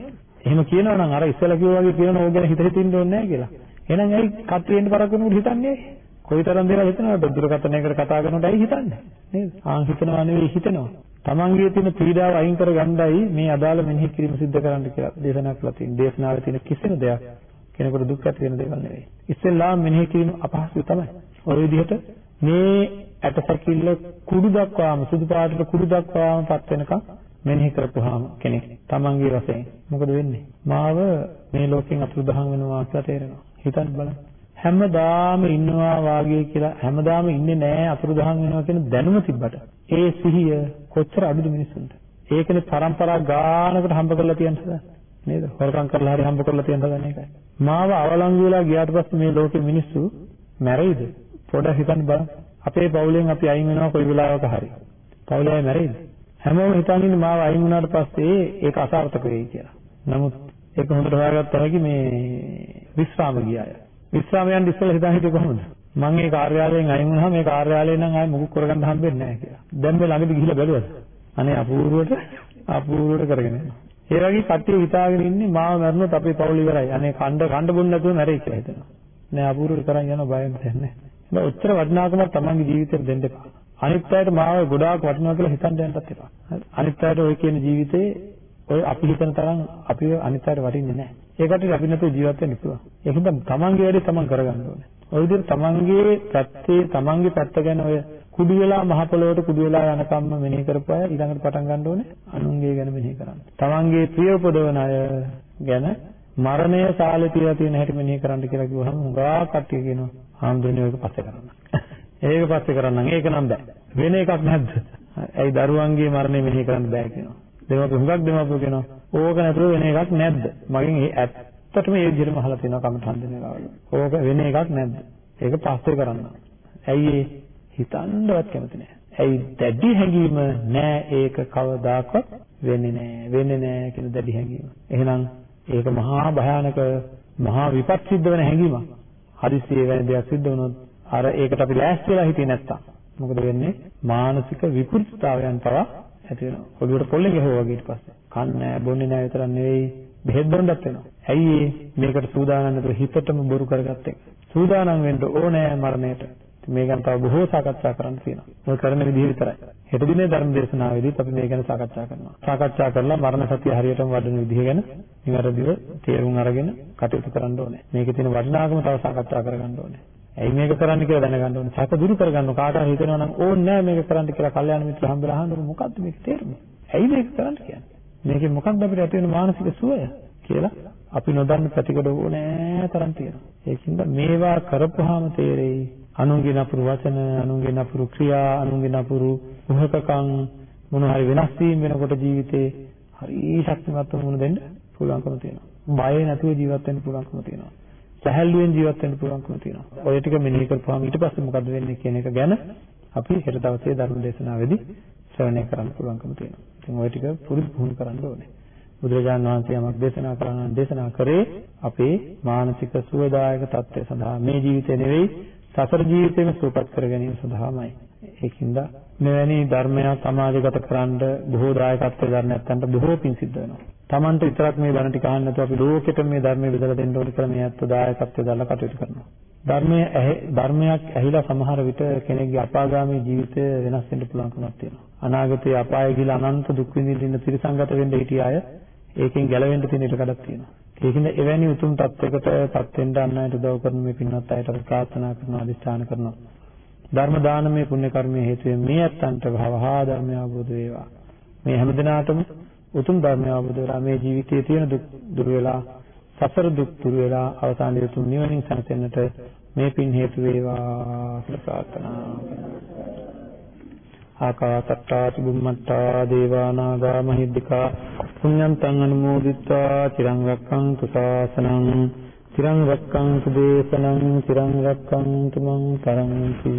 එහෙම කියනවා නම් අර ඉස්සලා කිව්වා වගේ කියනවා ඕක ගැන හිත හිතින්න ඕනේ නැහැ කියලා. එහෙනම් ඇයි කට්ටියෙන්ට පරක් වෙනකොට හිතන්නේ? කොයිතරම් දේවල් හිතනවද දුරකථනයකට කතා කරනකොට ඇයි හිතන්නේ? නේද? ආන් හිතනවා නෙවෙයි හිතනවා. තමන්ගේ තියෙන පීඩාව අයින් කරගන්නයි මේ අදාළ මෙනෙහි කිරීම සිද්ධ කරන්න කියලා දේශනා කළා තියෙනවා. දේශනාවේ තියෙන කිසිම දෙයක් කෙනෙකුට දුක් ඇති වෙන දේවල් නෙවෙයි. ඉස්සෙල්ලාම මෙනෙහි කිරීම අපහසු තමයි. ඔය විදිහට මේ ඇටසැකිල්ල කුඩු දක්වාම සුදු පාටට කුඩු දක්වාම පත් වෙනකම් මෙනෙහි කරපුවාම කෙනෙක් තමන්ගේ වශයෙන් මොකද වෙන්නේ? මාව මේ ලෝකෙන් අතුරුදහන් වෙනවා කියලා තේරෙනවා. හිතන්න බලන්න. හැමදාම ඉන්නවා වාගේ කියලා හැමදාම ඉන්නේ නැහැ අතුරුදහන් වෙනවා කියන දැනුම තිබ්බට ඒ සිහිය කොච්චර අඩුද මිනිස්සුන්ට. ඒකනේ પરම්පරා ගානකට හම්බ කරලා තියන්න හදන්නේ. නේද? හොරකම් කරලා හරි හම්බ කරලා තියන්න හදන එකයි. මාව අවලංගු වෙලා ගියාට පස්සේ මේ ලෝකේ මිනිස්සු මැරෙයිද? පොඩ්ඩක් හිතන්න බලන්න. අපේ පවුලෙන් අපි අයින් වෙනවා කොයි වෙලාවක හරි. පවුලේ අය මැරෙයිද? හැමෝම හිතන්නේ මාව අයින් වුණාට පස්සේ ඒක අසාර්ථක වෙයි කියලා. නමුත් ඒක හොඳට හොයාගත්තා වගේ මේ විශ්‍රාම ගියාය. විශ්‍රාම යන්න ඉස්සෙල්ලා හිතා හිටියේ කොහොමද? මම මේ කාර්යාලයෙන් අයින් වුණාම මේ කාර්යාලේ නම් ආයෙ මුකුත් කරගන්න හම්බෙන්නේ නැහැ කියලා. දැන් මේ ළඟදී ගිහිල්ලා බැලුවද? අනේ අපූර්වට අපූර්වට කරගෙන යනවා. ඒ වගේ කට්ටිය හිතාගෙන ඉන්නේ මාව මරනොත් අපේ පවුල ඉවරයි. අනේ කණ්ඩ කණ්ඩ බොන්න නැතුව මැරෙයි කියලා හිතනවා. නෑ අපූර්වට කරන් යනවා බයෙන් දෙන්නේ. නෑ ඔච්චර වටිනාකමක් තමන්ගේ ජීවිතේට දෙන්න එපා. අනිත් අයට මාව ගොඩාක් වටිනවා කියලා හිතන්න යන්නත් එපා. අනිත් අයට ඔය කියන ජීවිතේ ඔය අපි හිතන තරම් අපිව අනිත් අයට වටින්නේ නැහැ. ඒකට අපි නැතුව ජීවත් වෙන්න පුළුවන්. ඒකෙන්ද තමන්ගේ වැඩේ තමන් කරගන්න ඕනේ. ඔය විදිහට තමන්ගේ පැත්තේ තමන්ගේ පැත්ත ගැන ඔය කුඩු වෙලා මහ පොළොවට කුඩු වෙලා යනකම්ම මෙනෙහි කරපුවා ඊළඟට පටන් ගන්න ඕනේ අනුන්ගේ ගැන මෙනෙහි කරන්න. තමන්ගේ ප්‍රිය උපදවන අය ගැන මරණය සාලේ තියලා තියෙන හැටි මෙනෙහි කරන්න කියලා කිව්වහම හුඟා කට්ටිය කියනවා හාමුදුරනේ ඔයක පස්සේ කරන්න. ඒක පස්සේ කරන්නම් ඒක නම් බෑ. වෙන එකක් නැද්ද? ඇයි දරුවන්ගේ මරණය මෙනෙහි කරන්න බෑ කියනවා. දෙමව්පිය හුඟක් දෙමව්පිය කියනවා ඕක නැතුව වෙන එකක් නැද්ද? මගෙන් ඒ ඇත්තටම ඒ විදිහටම අහලා තියෙනවා කමටහන් දෙන වෙලාවල. ඕක වෙන එකක් නැද්ද? ඒක පස්සේ කරන්න. ඇයි ඒ හිතන්නවත් කැමති නැහැ. ඇයි දැඩි හැඟීම නෑ ඒක කවදාකවත් වෙන්නේ නෑ වෙන්නේ නෑ කියන දැඩි හැඟීම. එහෙනම් ඒක මහා භයානක මහා විපත් සිද්ධ වෙන හැඟීමක්. හදිස්සියේ වෙන දෙයක් සිද්ධ වුණොත් අර ඒකට අපි ලෑස්ති වෙලා හිටියේ නැත්තම් මොකද වෙන්නේ? මානසික විකෘතිතාවයන් පවා ඇති වෙනවා. ඔළුවට පොල්ලෙන් ගහුවා වගේ ඊට පස්සේ. කන්නේ නැහැ, බොන්නේ නැහැ විතරක් නෙවෙයි බෙහෙත් බොන්නත් වෙනවා. ඇයි මේකට සූදානම් නැතුව හිතටම බොරු කරගත්තේ? සූදානම් වෙන්න ඕනේ මරණයට. මේ ගැන තව බොහෝ සාකච්ඡා කරන්න තියෙනවා. ඔය කරන විදිහ විතරයි. හෙට දිනේ ධර්ම දේශනාවේදීත් අපි මේ ගැන සාකච්ඡා කරනවා. සාකච්ඡා කරලා මරණ සතිය හරියටම වඩන විදිහ ගැන නිවැරදිව තේරුම් අරගෙන කටයුතු කරන්න ඕනේ. මේකේ තියෙන වටිනාකම තව සාකච්ඡා කරගන්න ඕනේ. ඇයි මේක කරන්න කියලා දැනගන්න ඕනේ. සැක දුරු කරගන්න කාට හරි හිතෙනවා නම් ඕනේ නෑ මේක කරන්න කියලා කල්යාණ මිත්‍ර හම්බෙලා අහන්න මොකද්ද මේක තේරුම? ඇයි මේක කරන්න කියන්නේ? මේකෙන් මොකක්ද අපිට ඇති වෙන මානසික සුවය කියලා අපි නොදන්න පැතිකඩ ඕනෑ තරම් තියෙනවා. ඒකින්ද මේවා කරපුවාම තේරෙයි අනුන්ගේ නපුරු වචන, අනුන්ගේ නපුරු ක්‍රියා, අනුන්ගේ නපුරු උහකකම් මොන හරි වෙනස් වීම වෙනකොට ජීවිතේ හරි ශක්තිමත් වුණ දෙන්න පුළුවන්කම තියෙනවා. බය නැතුව ජීවත් වෙන්න පුළුවන්කම තියෙනවා. සැහැල්ලුවෙන් ජීවත් වෙන්න පුළුවන්කම තියෙනවා. ඔය ටික මෙනෙහි කරපුවාම ඊට පස්සේ මොකද වෙන්නේ කියන එක ගැන අපි හෙට දවසේ ධර්ම දේශනාවේදී ශ්‍රවණය කරන්න පුළුවන්කම තියෙනවා. ඉතින් ওই ටික පුරුදු පුහුණු කරන්න ඕනේ. බුදුරජාණන් වහන්සේ යමක් දේශනා කරනවා දේශනා කරේ අපේ මානසික සුවදායක තත්ත්වය සඳහා මේ ජීවිතේ නෙවෙයි සසර ජීවිතේම සුවපත් කර ගැනීම සඳහාමයි. ඒකින්ද මෙවැනි ධර්මයක් සමාජගත කරන්න බොහෝ දායකත්වයෙන් ගන්න නැත්නම් බොහෝ පින් සිද්ධ වෙනවා. Tamanට විතරක් මේ බණ ටික අහන්න නැතුව අපි ලෝකෙට මේ ධර්මයේ බෙදලා දෙන්න ඕනේ කියලා මේ අත්ව දායකත්වයෙන් දාලා කටයුතු කරනවා. ධර්මයේ ධර්මයක් ඇහිලා සමහර විට කෙනෙක්ගේ අපාගාමී ජීවිතය වෙනස් වෙන්න පුළුවන්කමක් තියෙනවා. අනාගතයේ අපාය ගිහලා අනන්ත දුක් විඳින්න තිරසංගත වෙන්න හිටිය අය ඒකෙන් ගැලවෙන්න තියෙන ඉඩකඩක් තියෙනවා. ඒකින්ද එවැනි උතුම් තත්වයකට පත් වෙන්න අන් අයට උදව් කරන මේ පින්වත් අයට අපි ප්‍රාර්ථනා කරනවා අදිස්ථාන කරනවා. ධර්ම දානමය පුණ්‍ය කර්මයේ හේතුවෙන් මේ ඇත්තන්ට භවහා ධර්මය අවබෝධ වේවා. මේ හැම දිනාටම උතුම් ධර්මය අවබෝධ වෙලා මේ ජීවිතයේ තියෙන දුක් දුර වෙලා සසර දුක් දුර වෙලා අවසානයේ උතුම් නිවනින් සැනසෙන්නට මේ පින් හේතු වේවා කියලා ප්‍රාර්ථනා කරනවා. ආකාසට්ටා චුම්මට්ටා දේවා නාග මහිද්దికා පුඤ්ඤං තං අනුමෝදිත්වා චිරං රක්ඛන්තු ශාසනං චිරං රක්ඛන්තු දේශනං චිරං රක්ඛන්තු මං පරන්ති